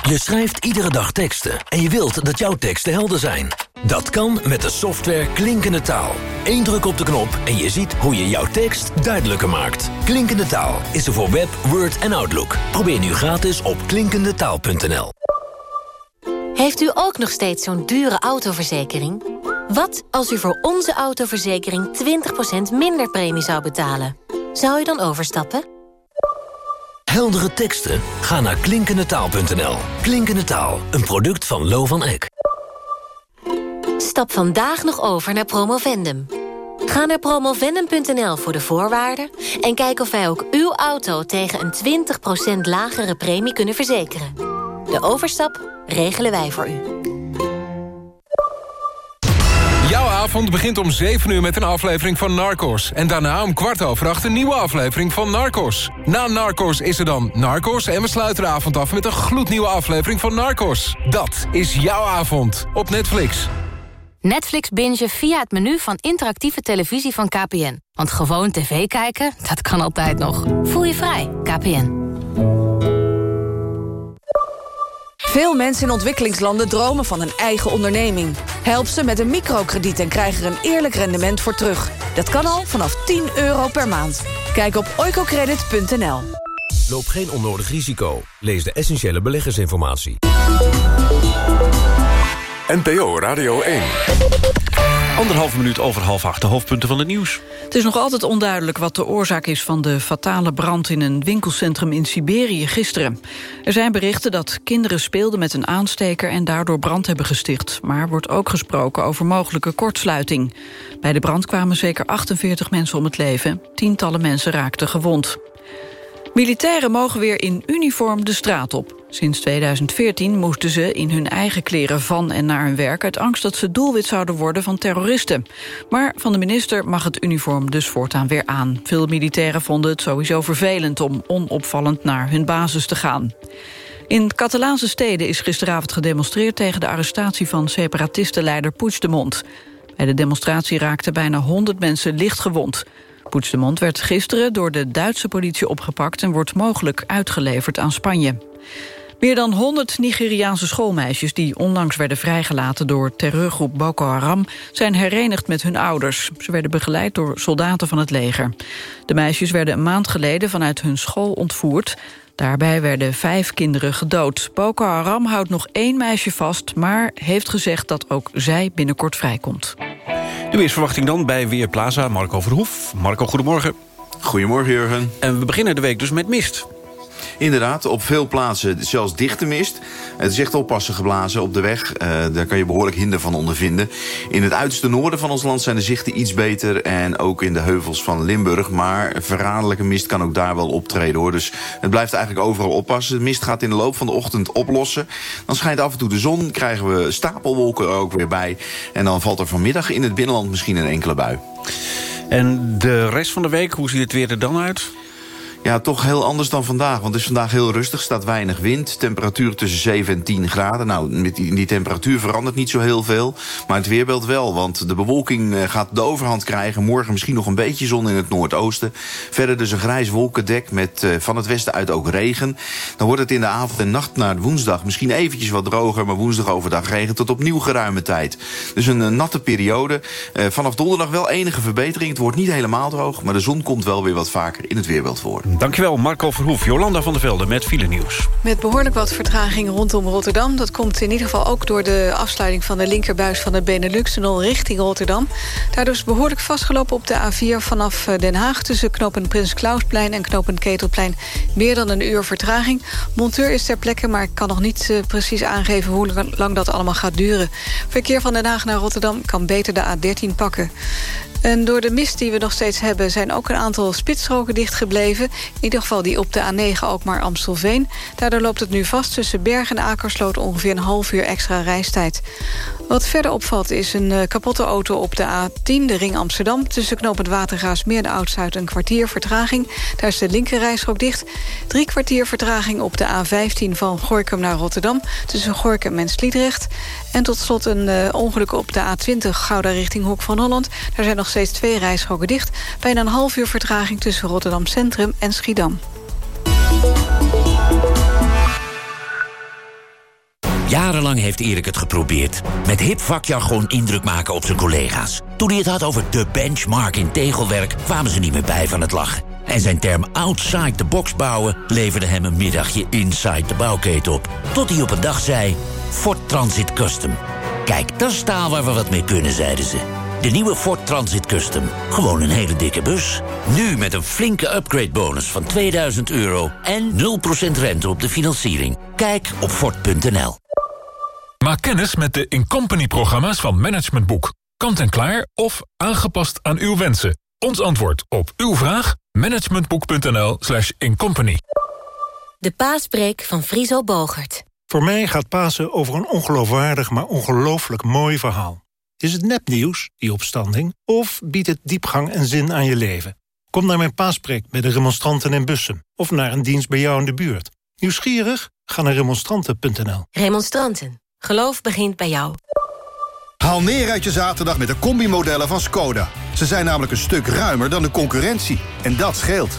Je schrijft iedere dag teksten en je wilt dat jouw teksten helder zijn. Dat kan met de software Klinkende Taal. Eén druk op de knop en je ziet hoe je jouw tekst duidelijker maakt. Klinkende Taal is er voor Web, Word en Outlook. Probeer nu gratis op klinkendetaal.nl. Heeft u ook nog steeds zo'n dure autoverzekering? Wat als u voor onze autoverzekering 20% minder premie zou betalen? Zou u dan overstappen? Heldere teksten? Ga naar klinkendetaal.nl. Klinkende Taal, een product van Lo van Eck. Stap vandaag nog over naar Promovendum. Ga naar promovendum.nl voor de voorwaarden... en kijk of wij ook uw auto tegen een 20% lagere premie kunnen verzekeren. De overstap regelen wij voor u. Jouw avond begint om 7 uur met een aflevering van Narcos. En daarna om kwart over acht een nieuwe aflevering van Narcos. Na Narcos is er dan Narcos en we sluiten de avond af... met een gloednieuwe aflevering van Narcos. Dat is jouw avond op Netflix. Netflix bingen via het menu van interactieve televisie van KPN. Want gewoon tv kijken, dat kan altijd nog. Voel je vrij, KPN. Veel mensen in ontwikkelingslanden dromen van een eigen onderneming. Help ze met een microkrediet en krijg er een eerlijk rendement voor terug. Dat kan al vanaf 10 euro per maand. Kijk op oicocredit.nl. Loop geen onnodig risico. Lees de essentiële beleggersinformatie. NPO Radio 1. Anderhalve minuut over half acht, de hoofdpunten van het nieuws. Het is nog altijd onduidelijk wat de oorzaak is van de fatale brand in een winkelcentrum in Siberië gisteren. Er zijn berichten dat kinderen speelden met een aansteker en daardoor brand hebben gesticht. Maar wordt ook gesproken over mogelijke kortsluiting. Bij de brand kwamen zeker 48 mensen om het leven. Tientallen mensen raakten gewond. Militairen mogen weer in uniform de straat op. Sinds 2014 moesten ze in hun eigen kleren van en naar hun werk... uit angst dat ze doelwit zouden worden van terroristen. Maar van de minister mag het uniform dus voortaan weer aan. Veel militairen vonden het sowieso vervelend... om onopvallend naar hun basis te gaan. In Catalaanse steden is gisteravond gedemonstreerd... tegen de arrestatie van separatistenleider Puigdemont. Bij de demonstratie raakten bijna 100 mensen licht gewond. Puigdemont werd gisteren door de Duitse politie opgepakt... en wordt mogelijk uitgeleverd aan Spanje. Meer dan 100 Nigeriaanse schoolmeisjes die onlangs werden vrijgelaten door terreurgroep Boko Haram zijn herenigd met hun ouders. Ze werden begeleid door soldaten van het leger. De meisjes werden een maand geleden vanuit hun school ontvoerd. Daarbij werden vijf kinderen gedood. Boko Haram houdt nog één meisje vast, maar heeft gezegd dat ook zij binnenkort vrijkomt. De weersverwachting dan bij Weerplaza, Marco Verhoef. Marco, goedemorgen. Goedemorgen, Jurgen. En we beginnen de week dus met mist. Inderdaad, op veel plaatsen zelfs dichte mist. Het is echt oppassen geblazen op de weg. Uh, daar kan je behoorlijk hinder van ondervinden. In het uiterste noorden van ons land zijn de zichten iets beter. En ook in de heuvels van Limburg. Maar verraderlijke mist kan ook daar wel optreden hoor. Dus het blijft eigenlijk overal oppassen. De mist gaat in de loop van de ochtend oplossen. Dan schijnt af en toe de zon. Krijgen we stapelwolken er ook weer bij. En dan valt er vanmiddag in het binnenland misschien een enkele bui. En de rest van de week, hoe ziet het weer er dan uit? Ja, toch heel anders dan vandaag. Want het is vandaag heel rustig, staat weinig wind. Temperatuur tussen 7 en 10 graden. Nou, die, die temperatuur verandert niet zo heel veel. Maar het weerbeeld wel, want de bewolking eh, gaat de overhand krijgen. Morgen misschien nog een beetje zon in het noordoosten. Verder dus een grijs wolkendek met uh, van het westen uit ook regen. Dan wordt het in de avond en nacht naar woensdag misschien eventjes wat droger... maar woensdag overdag regen tot opnieuw geruime tijd. Dus een natte periode. vanaf donderdag wel enige verbetering. Het wordt niet helemaal droog, maar de zon komt wel weer wat vaker in het weerbeeld voor. Dankjewel, Marco Verhoef. Jolanda van der Velde met file nieuws. Met behoorlijk wat vertraging rondom Rotterdam. Dat komt in ieder geval ook door de afsluiting van de linkerbuis van de Benelux-tunnel richting Rotterdam. Daardoor is behoorlijk vastgelopen op de A4 vanaf eh, Den Haag... tussen knooppunt Prins Klausplein en knooppunt Ketelplein. Meer dan een uur vertraging. Monteur is ter plekke, maar ik kan nog niet uh, precies aangeven... hoe lang dat allemaal gaat duren. Verkeer van Den Haag naar Rotterdam kan beter de A13 pakken. En door de mist die we nog steeds hebben... zijn ook een aantal spitsstroken dichtgebleven. In ieder geval die op de A9 ook maar Amstelveen. Daardoor loopt het nu vast tussen Bergen en Akersloot... ongeveer een half uur extra reistijd. Wat verder opvalt is een uh, kapotte auto op de A10, de ring Amsterdam. Tussen Watergaasmeer en Oud-Zuid een kwartier vertraging. Daar is de linkerrijstrook dicht. Drie kwartier vertraging op de A15 van Gorkum naar Rotterdam... tussen Gorkum en Sliedrecht. En tot slot een uh, ongeluk op de A20 Gouda richting Hoek van Holland. Daar zijn nog steeds twee rijstroken dicht. Bijna een half uur vertraging tussen Rotterdam Centrum en Schiedam. Jarenlang heeft Erik het geprobeerd. Met hip vakjargon indruk maken op zijn collega's. Toen hij het had over de benchmark in tegelwerk... kwamen ze niet meer bij van het lachen. En zijn term outside the box bouwen... leverde hem een middagje inside de bouwketen op. Tot hij op een dag zei... Ford Transit Custom. Kijk, dat is waar we wat mee kunnen, zeiden ze. De nieuwe Ford Transit Custom. Gewoon een hele dikke bus. Nu met een flinke upgrade bonus van 2000 euro... en 0% rente op de financiering. Kijk op Ford.nl. Maak kennis met de Incompany-programma's van Management Boek. Kant en klaar of aangepast aan uw wensen. Ons antwoord op uw vraag? managementboek.nl slash incompany. De paaspreek van Friso Bogert. Voor mij gaat Pasen over een ongeloofwaardig, maar ongelooflijk mooi verhaal. Is het nepnieuws, die opstanding, of biedt het diepgang en zin aan je leven? Kom naar mijn paaspreek bij de remonstranten in Bussen... of naar een dienst bij jou in de buurt. Nieuwsgierig? Ga naar remonstranten.nl. Remonstranten. Geloof begint bij jou. Haal meer uit je zaterdag met de combimodellen van Skoda. Ze zijn namelijk een stuk ruimer dan de concurrentie. En dat scheelt.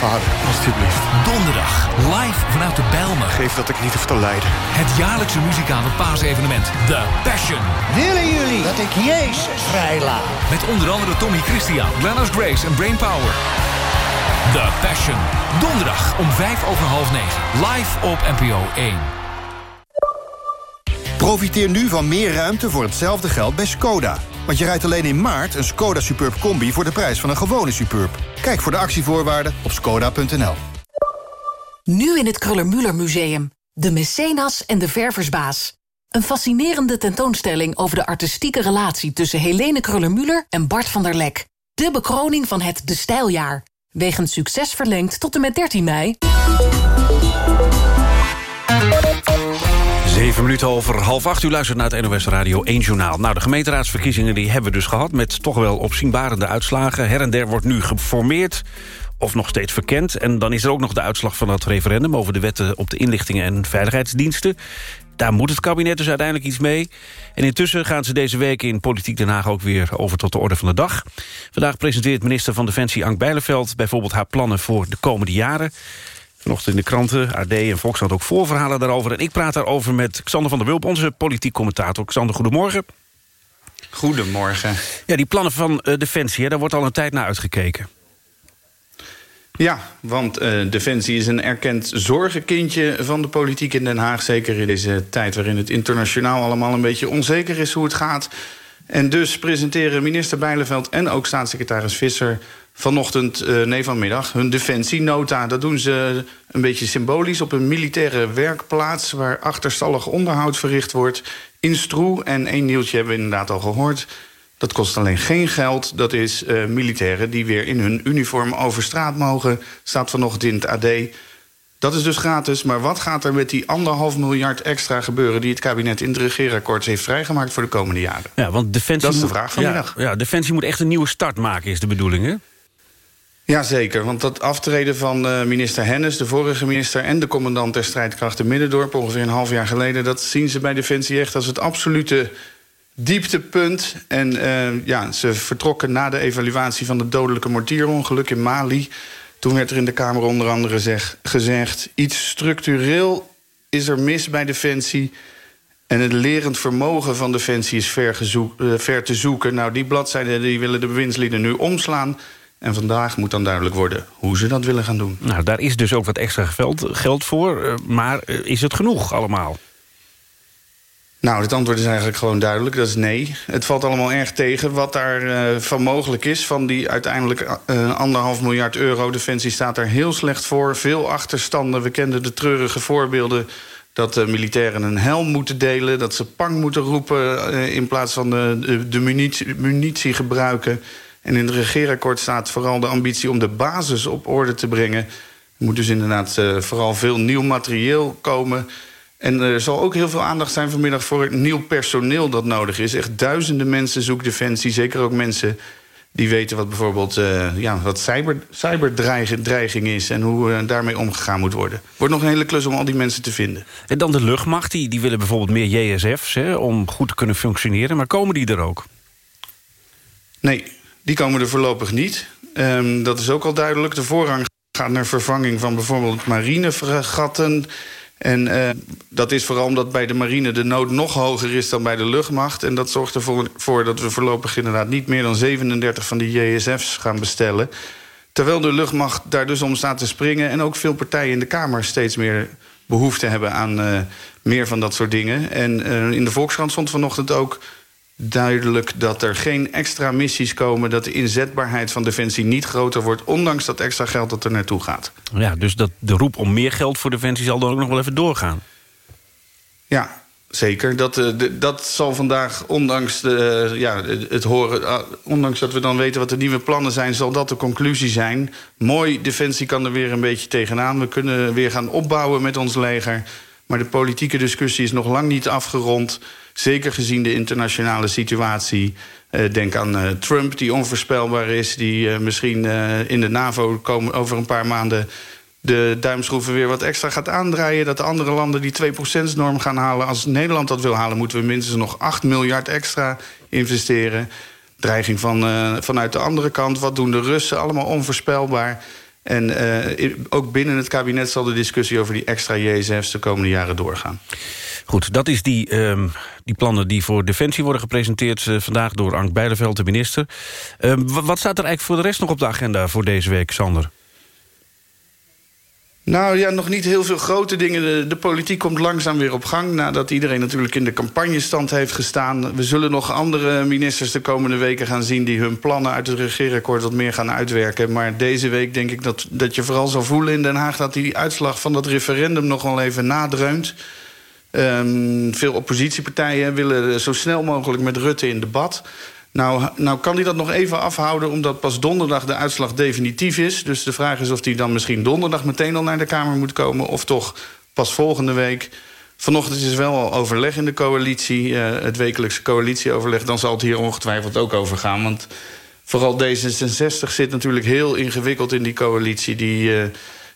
Vader, alstublieft. Donderdag, live vanuit de Bijlmer. Geef dat ik niet hoef te lijden. Het jaarlijkse muzikale paasevenement, The Passion. Willen jullie dat ik Jezus vrijlaat? Met onder andere Tommy Christian, Glennis Grace en Brainpower. The Passion. Donderdag om vijf over half negen. Live op NPO 1. Profiteer nu van meer ruimte voor hetzelfde geld bij Skoda. Want je rijdt alleen in maart een Skoda Superb Combi... voor de prijs van een gewone Superb. Kijk voor de actievoorwaarden op skoda.nl. Nu in het Kruller-Müller Museum. De Mecenas en de Verversbaas. Een fascinerende tentoonstelling over de artistieke relatie... tussen Helene Kruller-Müller en Bart van der Lek. De bekroning van het De Stijljaar. Wegens succes verlengd tot en met 13 mei. Zeven minuten over half acht. U luistert naar het NOS Radio 1 Journaal. Nou, de gemeenteraadsverkiezingen die hebben we dus gehad... met toch wel opzienbarende uitslagen. Her en der wordt nu geformeerd of nog steeds verkend. En dan is er ook nog de uitslag van dat referendum... over de wetten op de inlichtingen en veiligheidsdiensten. Daar moet het kabinet dus uiteindelijk iets mee. En intussen gaan ze deze week in Politiek Den Haag... ook weer over tot de orde van de dag. Vandaag presenteert minister van Defensie Ank Bijleveld... bijvoorbeeld haar plannen voor de komende jaren... Vanochtend in de kranten, AD en Volkskrant ook voorverhalen daarover. En ik praat daarover met Xander van der Wulp, onze politiek commentator. Xander, goedemorgen. Goedemorgen. Ja, die plannen van uh, Defensie, hè, daar wordt al een tijd naar uitgekeken. Ja, want uh, Defensie is een erkend zorgenkindje van de politiek in Den Haag. Zeker in deze tijd waarin het internationaal allemaal een beetje onzeker is hoe het gaat. En dus presenteren minister Bijleveld en ook staatssecretaris Visser vanochtend, uh, nee vanmiddag, hun defensienota. Dat doen ze een beetje symbolisch op een militaire werkplaats... waar achterstallig onderhoud verricht wordt in Stroe. En één nieuwtje hebben we inderdaad al gehoord. Dat kost alleen geen geld. Dat is uh, militairen die weer in hun uniform over straat mogen. Staat vanochtend in het AD. Dat is dus gratis, maar wat gaat er met die anderhalf miljard extra gebeuren... die het kabinet in het regeerakkoord heeft vrijgemaakt voor de komende jaren? Ja, want Defensie dat is de vraag vanmiddag. Ja, ja, Defensie moet echt een nieuwe start maken, is de bedoeling, hè? Jazeker, want dat aftreden van uh, minister Hennis, de vorige minister... en de commandant der strijdkrachten Middendorp, ongeveer een half jaar geleden... dat zien ze bij Defensie echt als het absolute dieptepunt. En uh, ja, ze vertrokken na de evaluatie van het dodelijke mortierongeluk in Mali. Toen werd er in de Kamer onder andere zeg, gezegd... iets structureel is er mis bij Defensie... En het lerend vermogen van Defensie is ver, uh, ver te zoeken. Nou, die bladzijden die willen de bewindslieden nu omslaan... En vandaag moet dan duidelijk worden hoe ze dat willen gaan doen. Nou, daar is dus ook wat extra geld, geld voor. Maar is het genoeg allemaal? Nou, het antwoord is eigenlijk gewoon duidelijk. Dat is nee. Het valt allemaal erg tegen. Wat daar uh, van mogelijk is, van die uiteindelijk uh, anderhalf miljard euro... Defensie staat er heel slecht voor. Veel achterstanden. We kenden de treurige voorbeelden dat de militairen een helm moeten delen... dat ze pang moeten roepen uh, in plaats van de, de, de munitie, munitie, gebruiken. En in het regeerakkoord staat vooral de ambitie om de basis op orde te brengen. Er moet dus inderdaad vooral veel nieuw materieel komen... En er zal ook heel veel aandacht zijn vanmiddag voor het nieuw personeel dat nodig is. Echt duizenden mensen zoekt Defensie. Zeker ook mensen die weten wat bijvoorbeeld uh, ja, wat cyber, cyberdreiging is... en hoe uh, daarmee omgegaan moet worden. Wordt nog een hele klus om al die mensen te vinden. En dan de luchtmacht, die, die willen bijvoorbeeld meer JSF's... Hè, om goed te kunnen functioneren, maar komen die er ook? Nee, die komen er voorlopig niet. Um, dat is ook al duidelijk. De voorrang gaat naar vervanging van bijvoorbeeld marinefregatten... En uh, dat is vooral omdat bij de marine de nood nog hoger is dan bij de luchtmacht. En dat zorgt ervoor dat we voorlopig inderdaad niet meer dan 37 van die JSF's gaan bestellen. Terwijl de luchtmacht daar dus om staat te springen... en ook veel partijen in de Kamer steeds meer behoefte hebben aan uh, meer van dat soort dingen. En uh, in de Volkskrant stond vanochtend ook duidelijk dat er geen extra missies komen... dat de inzetbaarheid van Defensie niet groter wordt... ondanks dat extra geld dat er naartoe gaat. Ja, dus dat de roep om meer geld voor Defensie zal dan ook nog wel even doorgaan. Ja, zeker. Dat, de, dat zal vandaag, ondanks de, uh, ja, het horen... Uh, ondanks dat we dan weten wat de nieuwe plannen zijn... zal dat de conclusie zijn. Mooi, Defensie kan er weer een beetje tegenaan. We kunnen weer gaan opbouwen met ons leger... Maar de politieke discussie is nog lang niet afgerond. Zeker gezien de internationale situatie. Uh, denk aan uh, Trump, die onvoorspelbaar is. Die uh, misschien in de NAVO komen over een paar maanden de duimschroeven weer wat extra gaat aandraaien. Dat de andere landen die 2%-norm gaan halen. Als Nederland dat wil halen, moeten we minstens nog 8 miljard extra investeren. Dreiging van, vanuit de andere kant. Wat doen de Russen? Allemaal onvoorspelbaar. En ook binnen het kabinet zal de discussie over die extra JSF's de komende jaren doorgaan. Goed, dat is die, um, die plannen die voor Defensie worden gepresenteerd... Uh, vandaag door Ank Bijleveld, de minister. Uh, wat staat er eigenlijk voor de rest nog op de agenda voor deze week, Sander? Nou ja, nog niet heel veel grote dingen. De, de, politiek komt langzaam weer op gang... nadat iedereen natuurlijk in de campagnestand heeft gestaan. We zullen nog andere ministers de komende weken gaan zien... die hun plannen uit het regeerakkoord wat meer gaan uitwerken. Maar deze week denk ik dat, dat je vooral zal voelen in Den Haag... dat die uitslag van dat referendum nog wel even nadreunt. Um, veel oppositiepartijen willen zo snel mogelijk met Rutte in debat... Nou, nou kan hij dat nog even afhouden... omdat pas donderdag de uitslag definitief is. Dus de vraag is of hij dan misschien donderdag meteen al naar de Kamer moet komen... of toch pas volgende week. Vanochtend is wel al overleg in de coalitie, uh, het wekelijkse coalitieoverleg. Dan zal het hier ongetwijfeld ook over gaan. Want vooral D66 zit natuurlijk heel ingewikkeld in die coalitie. Die, uh,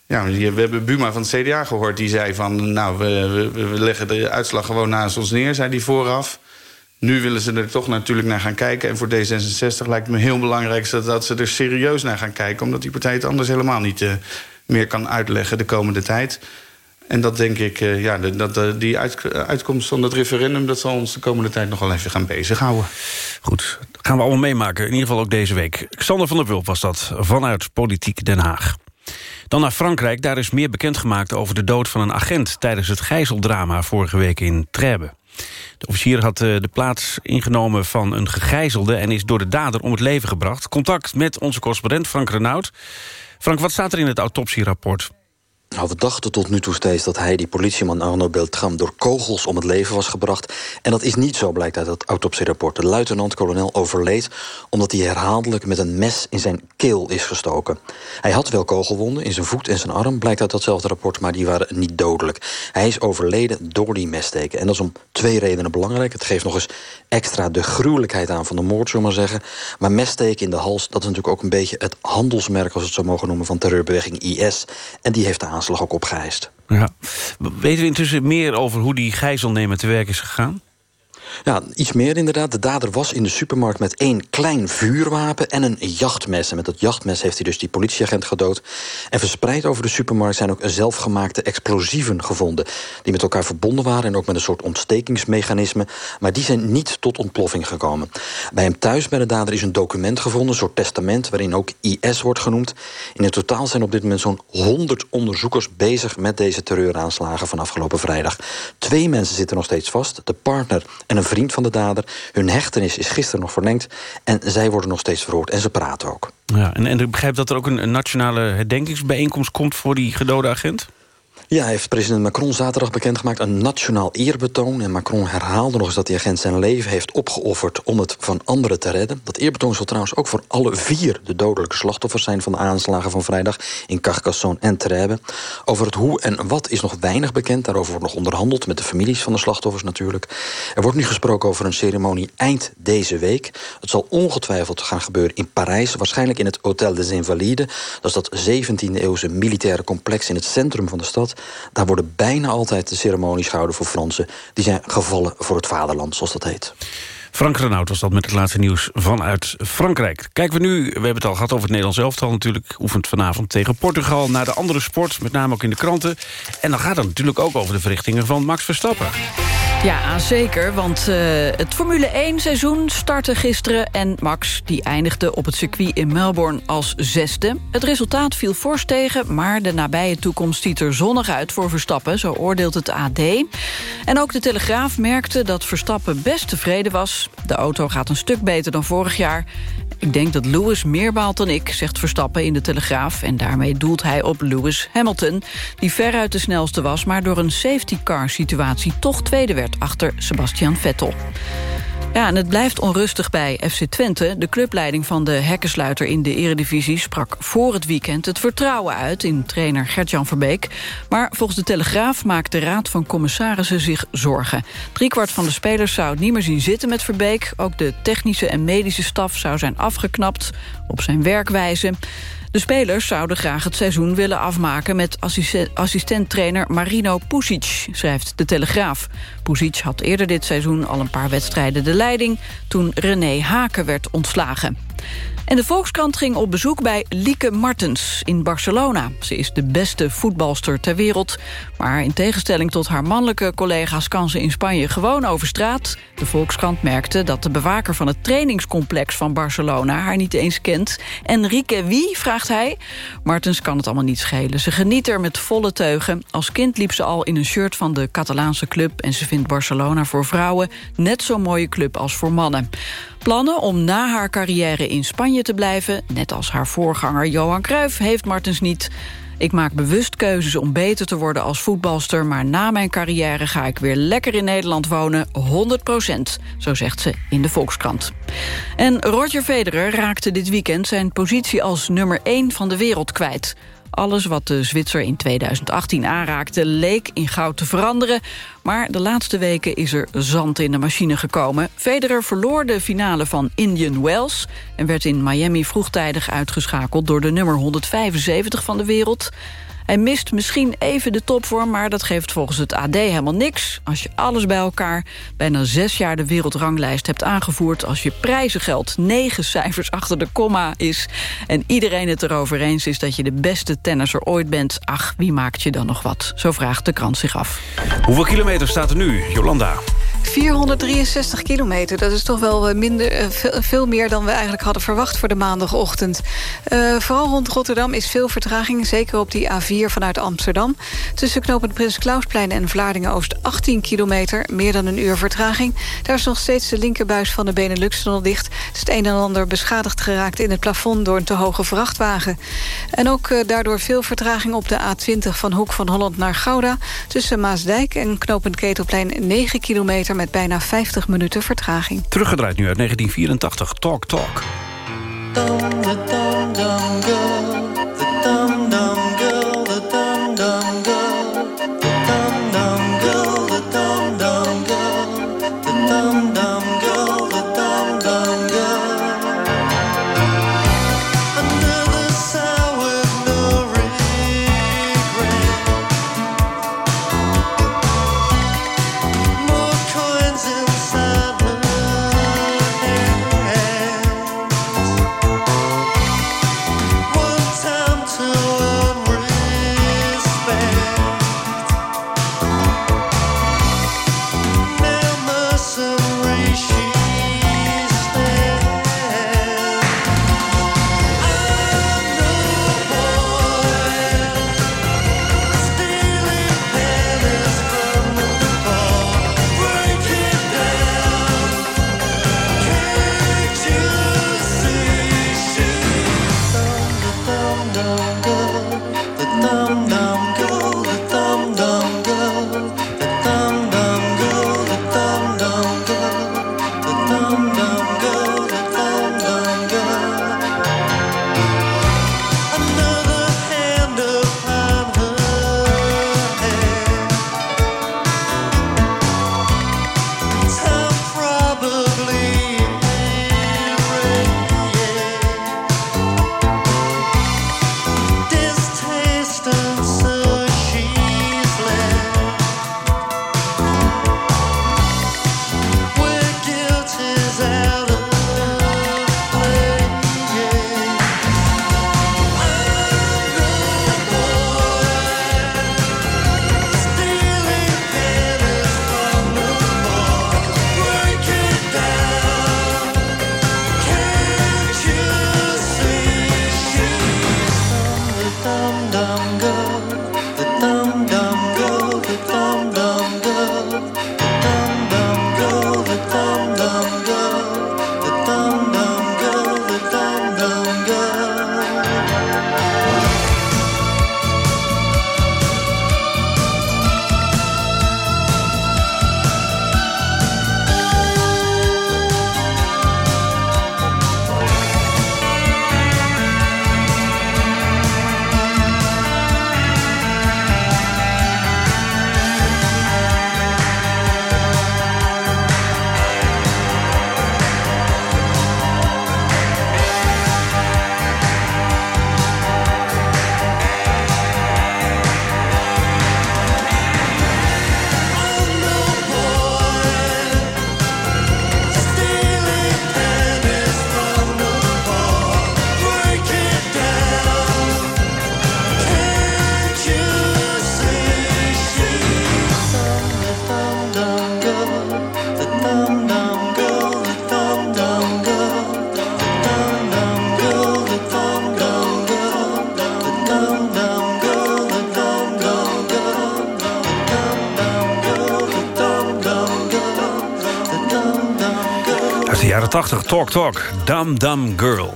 ja, we hebben Buma van het CDA gehoord. Die zei van, nou, we, we, leggen de uitslag gewoon naast ons neer, zei die vooraf. Nu willen ze er toch natuurlijk naar gaan kijken. En voor D66 lijkt me heel belangrijk dat, dat ze er serieus naar gaan kijken. Omdat die partij het anders helemaal niet uh, meer kan uitleggen de komende tijd. En dat denk ik, uh, ja, dat, uh, die uit, uitkomst van dat referendum... dat zal ons de komende tijd nog wel even gaan bezighouden. Goed, gaan we allemaal meemaken. In ieder geval ook deze week. Xander van der Wulp was dat, vanuit Politiek Den Haag. Dan naar Frankrijk, daar is meer bekendgemaakt over de dood van een agent... tijdens het gijzeldrama vorige week in Trèbes. De officier had eh, de plaats ingenomen van een gegijzelde... en is door de dader om het leven gebracht. Contact met onze correspondent Frank Renaud. Frank, wat staat er in het autopsierapport? Nou, we dachten tot nu toe steeds dat hij, die politieman Arno Beltram... door kogels om het leven was gebracht. En dat is niet zo, blijkt uit het autopsierapport. De luitenant-kolonel overleed omdat hij herhaaldelijk... met een mes in zijn keel is gestoken. Hij had wel kogelwonden in zijn voet en zijn arm... blijkt uit datzelfde rapport, maar die waren niet dodelijk. Hij is overleden door die messteken. En dat is om twee redenen belangrijk. Het geeft nog eens extra de gruwelijkheid aan van de moord, zullen we maar zeggen. Maar messteken in de hals, dat is natuurlijk ook een beetje... het handelsmerk, als we het zo mogen noemen, van terreurbeweging IS. En die heeft de aanslag ook opgeëist. Ja. Weten we intussen meer over hoe die gijzelnemer te werk is gegaan? Ja, iets meer inderdaad. De dader was in de supermarkt met één klein vuurwapen en een jachtmes. En met dat jachtmes heeft hij dus die politieagent gedood. En verspreid over de supermarkt zijn ook zelfgemaakte explosieven gevonden. Die met elkaar verbonden waren en ook met een soort ontstekingsmechanisme. Maar die zijn niet tot ontploffing gekomen. Bij hem thuis bij de dader is een document gevonden, een soort testament... waarin ook IS wordt genoemd. In het totaal zijn op dit moment zo'n 100 onderzoekers bezig... met deze terreuraanslagen van afgelopen vrijdag. Twee mensen zitten nog steeds vast. De partner en een vriend van de dader. Hun hechtenis is gisteren nog verlengd. En zij worden nog steeds verhoord. En ze praten ook. Ja, en, en ik begrijp dat er ook een, een nationale herdenkingsbijeenkomst komt... voor die gedode agent? Ja, heeft president Macron zaterdag bekendgemaakt een nationaal eerbetoon. En Macron herhaalde nog eens dat die agent zijn leven heeft opgeofferd om het van anderen te redden. Dat eerbetoon zal trouwens ook voor alle vier de dodelijke slachtoffers zijn van de aanslagen van vrijdag in Carcassonne en Trèbes. Over het hoe en wat is nog weinig bekend. Daarover wordt nog onderhandeld met de families van de slachtoffers natuurlijk. Er wordt nu gesproken over een ceremonie eind deze week. Het zal ongetwijfeld gaan gebeuren in Parijs, waarschijnlijk in het Hôtel des Invalides. Dat is dat 17e eeuwse militaire complex in het centrum van de stad. Daar worden bijna altijd de ceremonies gehouden voor Fransen... die zijn gevallen voor het vaderland, zoals dat heet. Frank Renaud was dat met het laatste nieuws vanuit Frankrijk. Kijken we nu, we hebben het al gehad over het Nederlands elftal natuurlijk... oefent vanavond tegen Portugal naar de andere sport, met name ook in de kranten. En dan gaat het natuurlijk ook over de verrichtingen van Max Verstappen. Ja, zeker, want uh, het Formule 1-seizoen startte gisteren... en Max die eindigde op het circuit in Melbourne als zesde. Het resultaat viel fors tegen, maar de nabije toekomst ziet er zonnig uit voor Verstappen. Zo oordeelt het AD. En ook de Telegraaf merkte dat Verstappen best tevreden was. De auto gaat een stuk beter dan vorig jaar. Ik denk dat Lewis meer baalt dan ik, zegt Verstappen in de Telegraaf. En daarmee doelt hij op Lewis Hamilton, die veruit de snelste was... maar door een safety car situatie toch tweede werd achter Sebastian Vettel. Ja, en het blijft onrustig bij FC Twente. De clubleiding van de hekkensluiter in de eredivisie... sprak voor het weekend het vertrouwen uit in trainer Gert-Jan Verbeek. Maar volgens de Telegraaf maakt de Raad van Commissarissen zich zorgen. Driekwart van de spelers zou het niet meer zien zitten met Verbeek. Ook de technische en medische staf zou zijn afgeknapt op zijn werkwijze. De spelers zouden graag het seizoen willen afmaken... met assistent-trainer Marino Pusic, schrijft De Telegraaf. Pusic had eerder dit seizoen al een paar wedstrijden de leiding... toen René Haken werd ontslagen. En de Volkskrant ging op bezoek bij Lieke Martens in Barcelona. Ze is de beste voetbalster ter wereld. Maar in tegenstelling tot haar mannelijke collega's... kan ze in Spanje gewoon over straat. De Volkskrant merkte dat de bewaker van het trainingscomplex van Barcelona... haar niet eens kent. Enrique wie, vraagt hij. Martens kan het allemaal niet schelen. Ze geniet er met volle teugen. Als kind liep ze al in een shirt van de Catalaanse club... en ze vindt Barcelona voor vrouwen net zo'n mooie club als voor mannen. Plannen om na haar carrière in Spanje te blijven... net als haar voorganger Johan Cruijff, heeft Martens niet... Ik maak bewust keuzes om beter te worden als voetbalster... maar na mijn carrière ga ik weer lekker in Nederland wonen, 100 procent. Zo zegt ze in de Volkskrant. En Roger Federer raakte dit weekend zijn positie als nummer 1 van de wereld kwijt. Alles wat de Zwitser in 2018 aanraakte leek in goud te veranderen. Maar de laatste weken is er zand in de machine gekomen. Federer verloor de finale van Indian Wells... en werd in Miami vroegtijdig uitgeschakeld door de nummer 175 van de wereld... Hij mist misschien even de topvorm, maar dat geeft volgens het AD helemaal niks. Als je alles bij elkaar bijna zes jaar de wereldranglijst hebt aangevoerd... als je prijzengeld negen cijfers achter de komma is... en iedereen het erover eens is dat je de beste tennisser ooit bent... ach, wie maakt je dan nog wat? Zo vraagt de krant zich af. Hoeveel kilometer staat er nu, Jolanda? 463 kilometer, dat is toch wel eh, minder, eh, veel meer dan we eigenlijk hadden verwacht voor de maandagochtend. Uh, vooral rond Rotterdam is veel vertraging, zeker op die A4 vanuit Amsterdam. Tussen knooppunt Prins Klausplein en Vlaardingen-Oost 18 kilometer, meer dan een uur vertraging. Daar is nog steeds de linkerbuis van de Benelux-tunnel dicht. Het is het een en ander beschadigd geraakt in het plafond door een te hoge vrachtwagen. En ook daardoor veel vertraging op de A20 van Hoek van Holland naar Gouda. Tussen Maasdijk en knooppunt Ketelplein 9 kilometer met bijna 50 minuten vertraging. Teruggedraaid nu uit 1984, Talk Talk. 80, Talk Talk, Dam Dam Girl.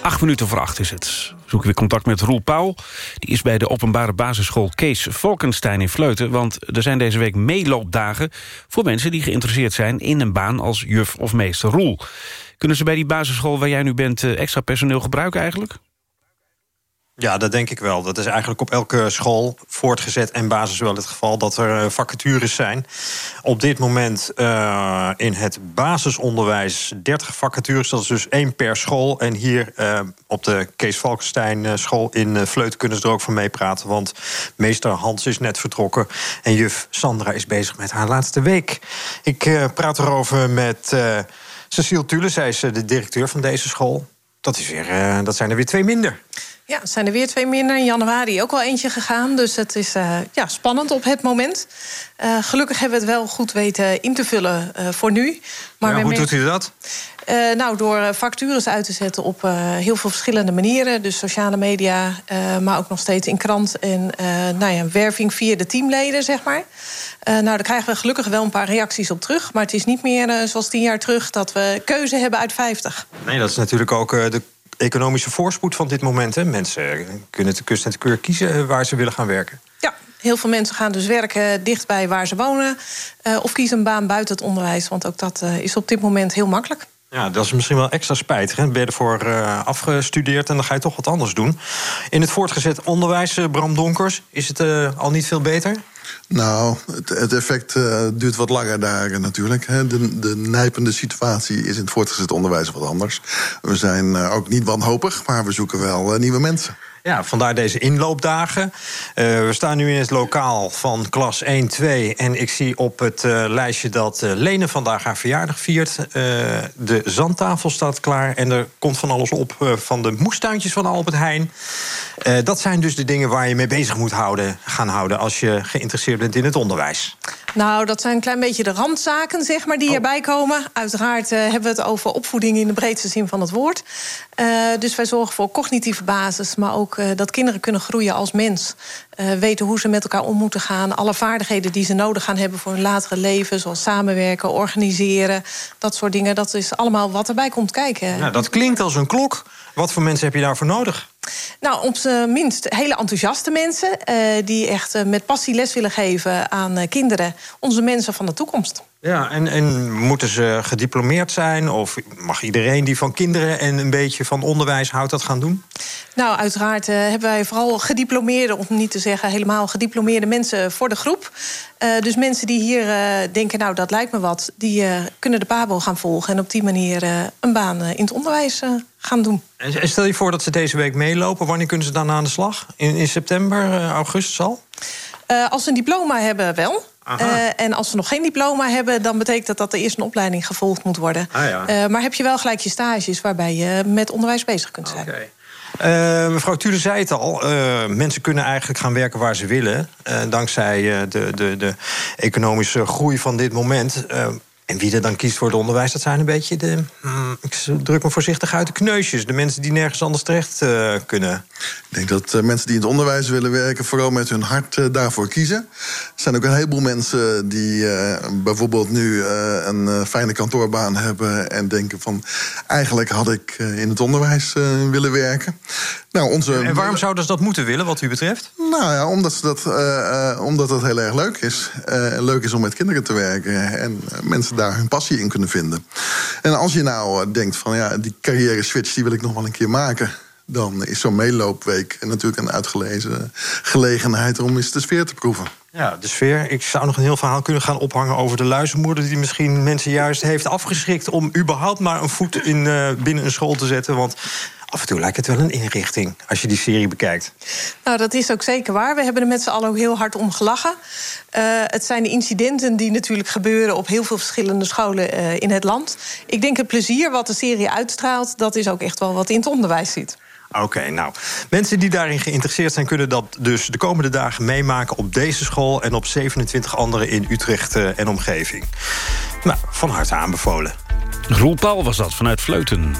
Acht minuten voor acht is het. We zoeken weer contact met Roel Pauw. Die is bij de openbare basisschool Kees Valkenstein in Vleuten... want er zijn deze week meeloopdagen voor mensen die geïnteresseerd zijn... in een baan als juf of meester Roel. Kunnen ze bij die basisschool waar jij nu bent eh, extra personeel gebruiken eigenlijk? Ja, dat denk ik wel. Dat is eigenlijk op elke school, voortgezet en basis wel het geval... dat er eh, vacatures zijn. Op dit moment uh, in het basisonderwijs 30 vacatures. Dat is dus één per school. En hier uh, op de Kees Valkenstein school in Vleuten kunnen ze er ook van meepraten. Want meester Hans is net vertrokken. En juf Sandra is bezig met haar laatste week. Ik praat erover met Cecile Tule. Zij is de directeur van deze school. Dat, is weer, dat zijn er weer twee minder. Ja, zijn er weer twee minder. In januari ook al eentje gegaan. Dus het is uh, ja, spannend op het moment. Uh, gelukkig hebben we het wel goed weten in te vullen uh, voor nu. Maar ja, hoe doet u dat? nou, door factures uit te zetten op heel veel verschillende manieren. Dus sociale media, maar ook nog steeds in krant. En nou ja, werving via de teamleden, zeg maar. nou, daar krijgen we gelukkig wel een paar reacties op terug. Maar het is niet meer zoals tien jaar terug dat we keuze hebben uit 50. Nee, dat is natuurlijk ook de economische voorspoed van dit moment. Hè? Mensen kunnen te kust en te keur kiezen eh, waar ze willen gaan werken. Ja, heel veel mensen gaan dus werken dichtbij waar ze wonen. Uh, of kiezen een baan buiten het onderwijs. Want ook dat uh, is op dit moment heel makkelijk. Ja, dat is misschien wel extra spijtig. Hè? Ben je ervoor uh, afgestudeerd en dan ga je toch wat anders doen. In het voortgezet onderwijs, Bram Donkers, is het al niet veel beter? Nou, het, het effect duurt wat langer daar natuurlijk. Hè. De, de nijpende situatie is in het voortgezet onderwijs wat anders. We zijn ook niet wanhopig, maar we zoeken wel nieuwe mensen. Ja, vandaar deze inloopdagen. Uh, we staan nu in het lokaal van klas 1, 2. En ik zie op het uh, lijstje dat uh, Lene vandaag haar verjaardag viert. de zandtafel staat klaar. En er komt van alles op van de moestuintjes van Albert Heijn. dat zijn dus de dingen waar je mee bezig moet houden, gaan houden... als je geïnteresseerd bent in het onderwijs. Nou, dat zijn een klein beetje de randzaken, zeg maar, die oh. erbij komen. Uiteraard hebben we het over opvoeding in de breedste zin van het woord. dus wij zorgen voor cognitieve basis, maar ook uh, dat kinderen kunnen groeien als mens. Uh, weten hoe ze met elkaar om moeten gaan. Alle vaardigheden die ze nodig gaan hebben voor hun latere leven. Zoals samenwerken, organiseren. Dat soort dingen. Dat is allemaal wat erbij komt kijken. Nou, dat klinkt als een klok. Wat voor mensen heb je daarvoor nodig? Nou, op zijn minst hele enthousiaste mensen... Uh, die echt met passie les willen geven aan kinderen. Onze mensen van de toekomst. Ja, en, en moeten ze gediplomeerd zijn? Of mag iedereen die van kinderen en een beetje van onderwijs houdt dat gaan doen? Nou, uiteraard hebben wij vooral gediplomeerde... om niet te zeggen helemaal gediplomeerde mensen voor de groep. dus mensen die hier denken, nou, dat lijkt me wat... die kunnen de PABO gaan volgen en op die manier een baan in het onderwijs gaan doen. En stel je voor dat ze deze week meelopen. Wanneer kunnen ze dan aan de slag? In, in september, augustus al? Als ze een diploma hebben, wel. Uh, en als ze nog geen diploma hebben, dan betekent dat dat er eerst een opleiding gevolgd moet worden. Ah, ja. maar heb je wel gelijk je stages waarbij je met onderwijs bezig kunt zijn. Okay. Uh, mevrouw Tudor zei het al, uh, mensen kunnen eigenlijk gaan werken waar ze willen. Uh, dankzij de, de, de economische groei van dit moment. En wie er dan kiest voor het onderwijs, dat zijn een beetje de. Mm, ik druk me voorzichtig uit de kneusjes. De mensen die nergens anders terecht uh, kunnen. Ik denk dat uh, mensen die in het onderwijs willen werken, vooral met hun hart uh, daarvoor kiezen. Er zijn ook een heleboel mensen die bijvoorbeeld nu een fijne kantoorbaan hebben. en denken van. eigenlijk had ik in het onderwijs willen werken. Nou, onze... En waarom zouden ze dat moeten willen, wat u betreft? Nou ja, omdat, ze dat, omdat het heel erg leuk is. leuk is om met kinderen te werken. En mensen daar hun passie in kunnen vinden. En als je nou eh, denkt van ja, die carrière switch die wil ik nog wel een keer maken dan is zo'n meeloopweek natuurlijk een uitgelezen gelegenheid om eens de sfeer te proeven. Ja, de sfeer. Ik zou nog een heel verhaal kunnen gaan ophangen over de luizenmoeder... die misschien mensen juist heeft afgeschrikt om überhaupt maar een voet in, uh, binnen een school te zetten. Want af en toe lijkt het wel een inrichting als je die serie bekijkt. Nou, dat is ook zeker waar. We hebben er met z'n allen ook heel hard om gelachen. Uh, het zijn de incidenten die natuurlijk gebeuren op heel veel verschillende scholen uh, in het land. Ik denk het plezier wat de serie uitstraalt, dat is ook echt wel wat in het onderwijs zit. Oké, okay, nou, mensen die daarin geïnteresseerd zijn... kunnen dat dus de komende dagen meemaken op deze school... en op 27 andere in Utrecht uh, en omgeving. Nou, van harte aanbevolen. Roel Paul was dat, vanuit Vleuten.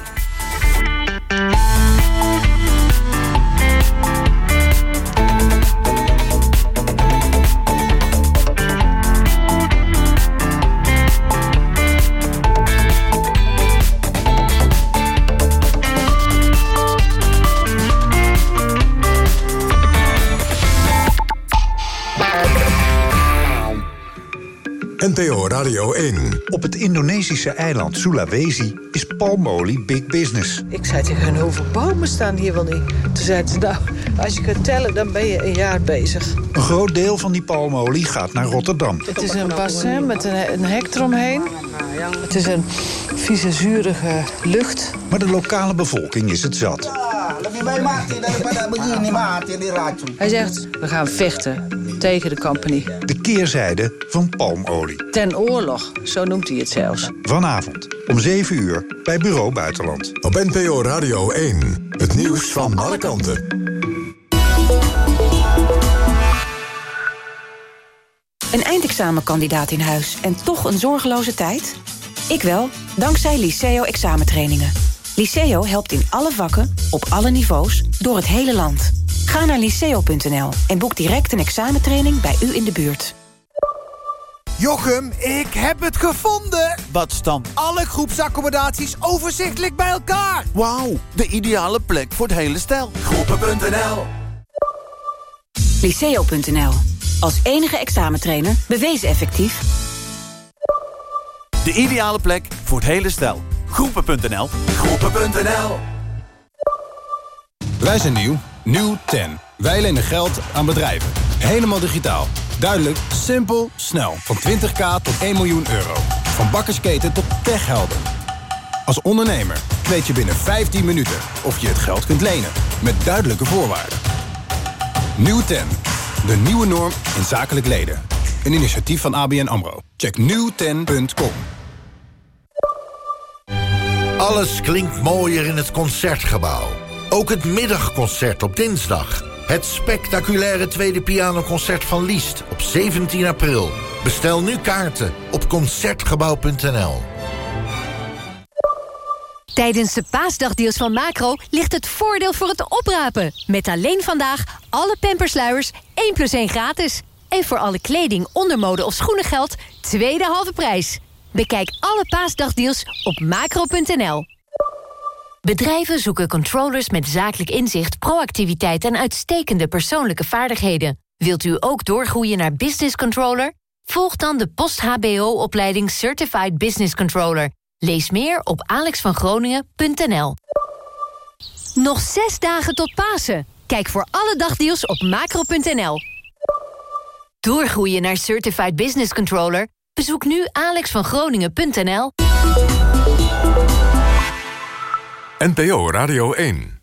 NPO Radio 1. Op het Indonesische eiland Sulawesi is palmolie big business. Ik zei tegen hen, hoeveel bomen staan hier wel niet? Toen zeiden ze, nou, als je kunt tellen, dan ben je een jaar bezig. Een groot deel van die palmolie gaat naar Rotterdam. Het is een bassin met een, een hek eromheen. Het is een vieze, zurige lucht. Maar de lokale bevolking is het zat. Hij zegt, we gaan vechten tegen de company. De keerzijde van palmolie. Ten oorlog, zo noemt hij het zelfs. Vanavond om 7 uur bij Bureau Buitenland. Op NPO Radio 1. Het nieuws van alle kanten. Een eindexamenkandidaat in huis en toch een zorgeloze tijd? Ik wel, dankzij Liceo examentrainingen. Liceo helpt in alle vakken, op alle niveaus, door het hele land. Ga naar liceo.nl en boek direct een examentraining bij u in de buurt. Jochem, ik heb het gevonden! Wat dan? Alle groepsaccommodaties overzichtelijk bij elkaar! Wauw, de ideale plek voor het hele stel. Groepen.nl Liceo.nl. Als enige examentrainer bewezen effectief. De ideale plek voor het hele stel. Groepen.nl. Groepen.nl Wij zijn nieuw. Nieuw 10. Wij lenen geld aan bedrijven. Helemaal digitaal. Duidelijk, simpel, snel. Van 20k tot 1 miljoen euro. Van bakkersketen tot techhelden. Als ondernemer weet je binnen 15 minuten of je het geld kunt lenen. Met duidelijke voorwaarden. Nieuw 10. De nieuwe norm in zakelijk leden. Een initiatief van ABN AMRO. Check nieuwten.com. Alles klinkt mooier in het Concertgebouw. Ook het middagconcert op dinsdag. Het spectaculaire tweede pianoconcert van Liest op 17 april. Bestel nu kaarten op Concertgebouw.nl. Tijdens de paasdagdeals van Macro ligt het voordeel voor het oprapen. Met alleen vandaag alle pampersluiers 1 plus 1 gratis. En voor alle kleding, ondermode of schoenen geldt tweede halve prijs. Bekijk alle paasdagdeals op macro.nl. Bedrijven zoeken controllers met zakelijk inzicht, proactiviteit en uitstekende persoonlijke vaardigheden. Wilt u ook doorgroeien naar business controller? Volg dan de post-HBO-opleiding Certified Business Controller. Lees meer op alexvangroningen.nl. Nog zes dagen tot Pasen. Kijk voor alle dagdeals op macro.nl. Doorgroeien naar Certified Business Controller? Bezoek nu alexvangroningen.nl. NPO Radio 1.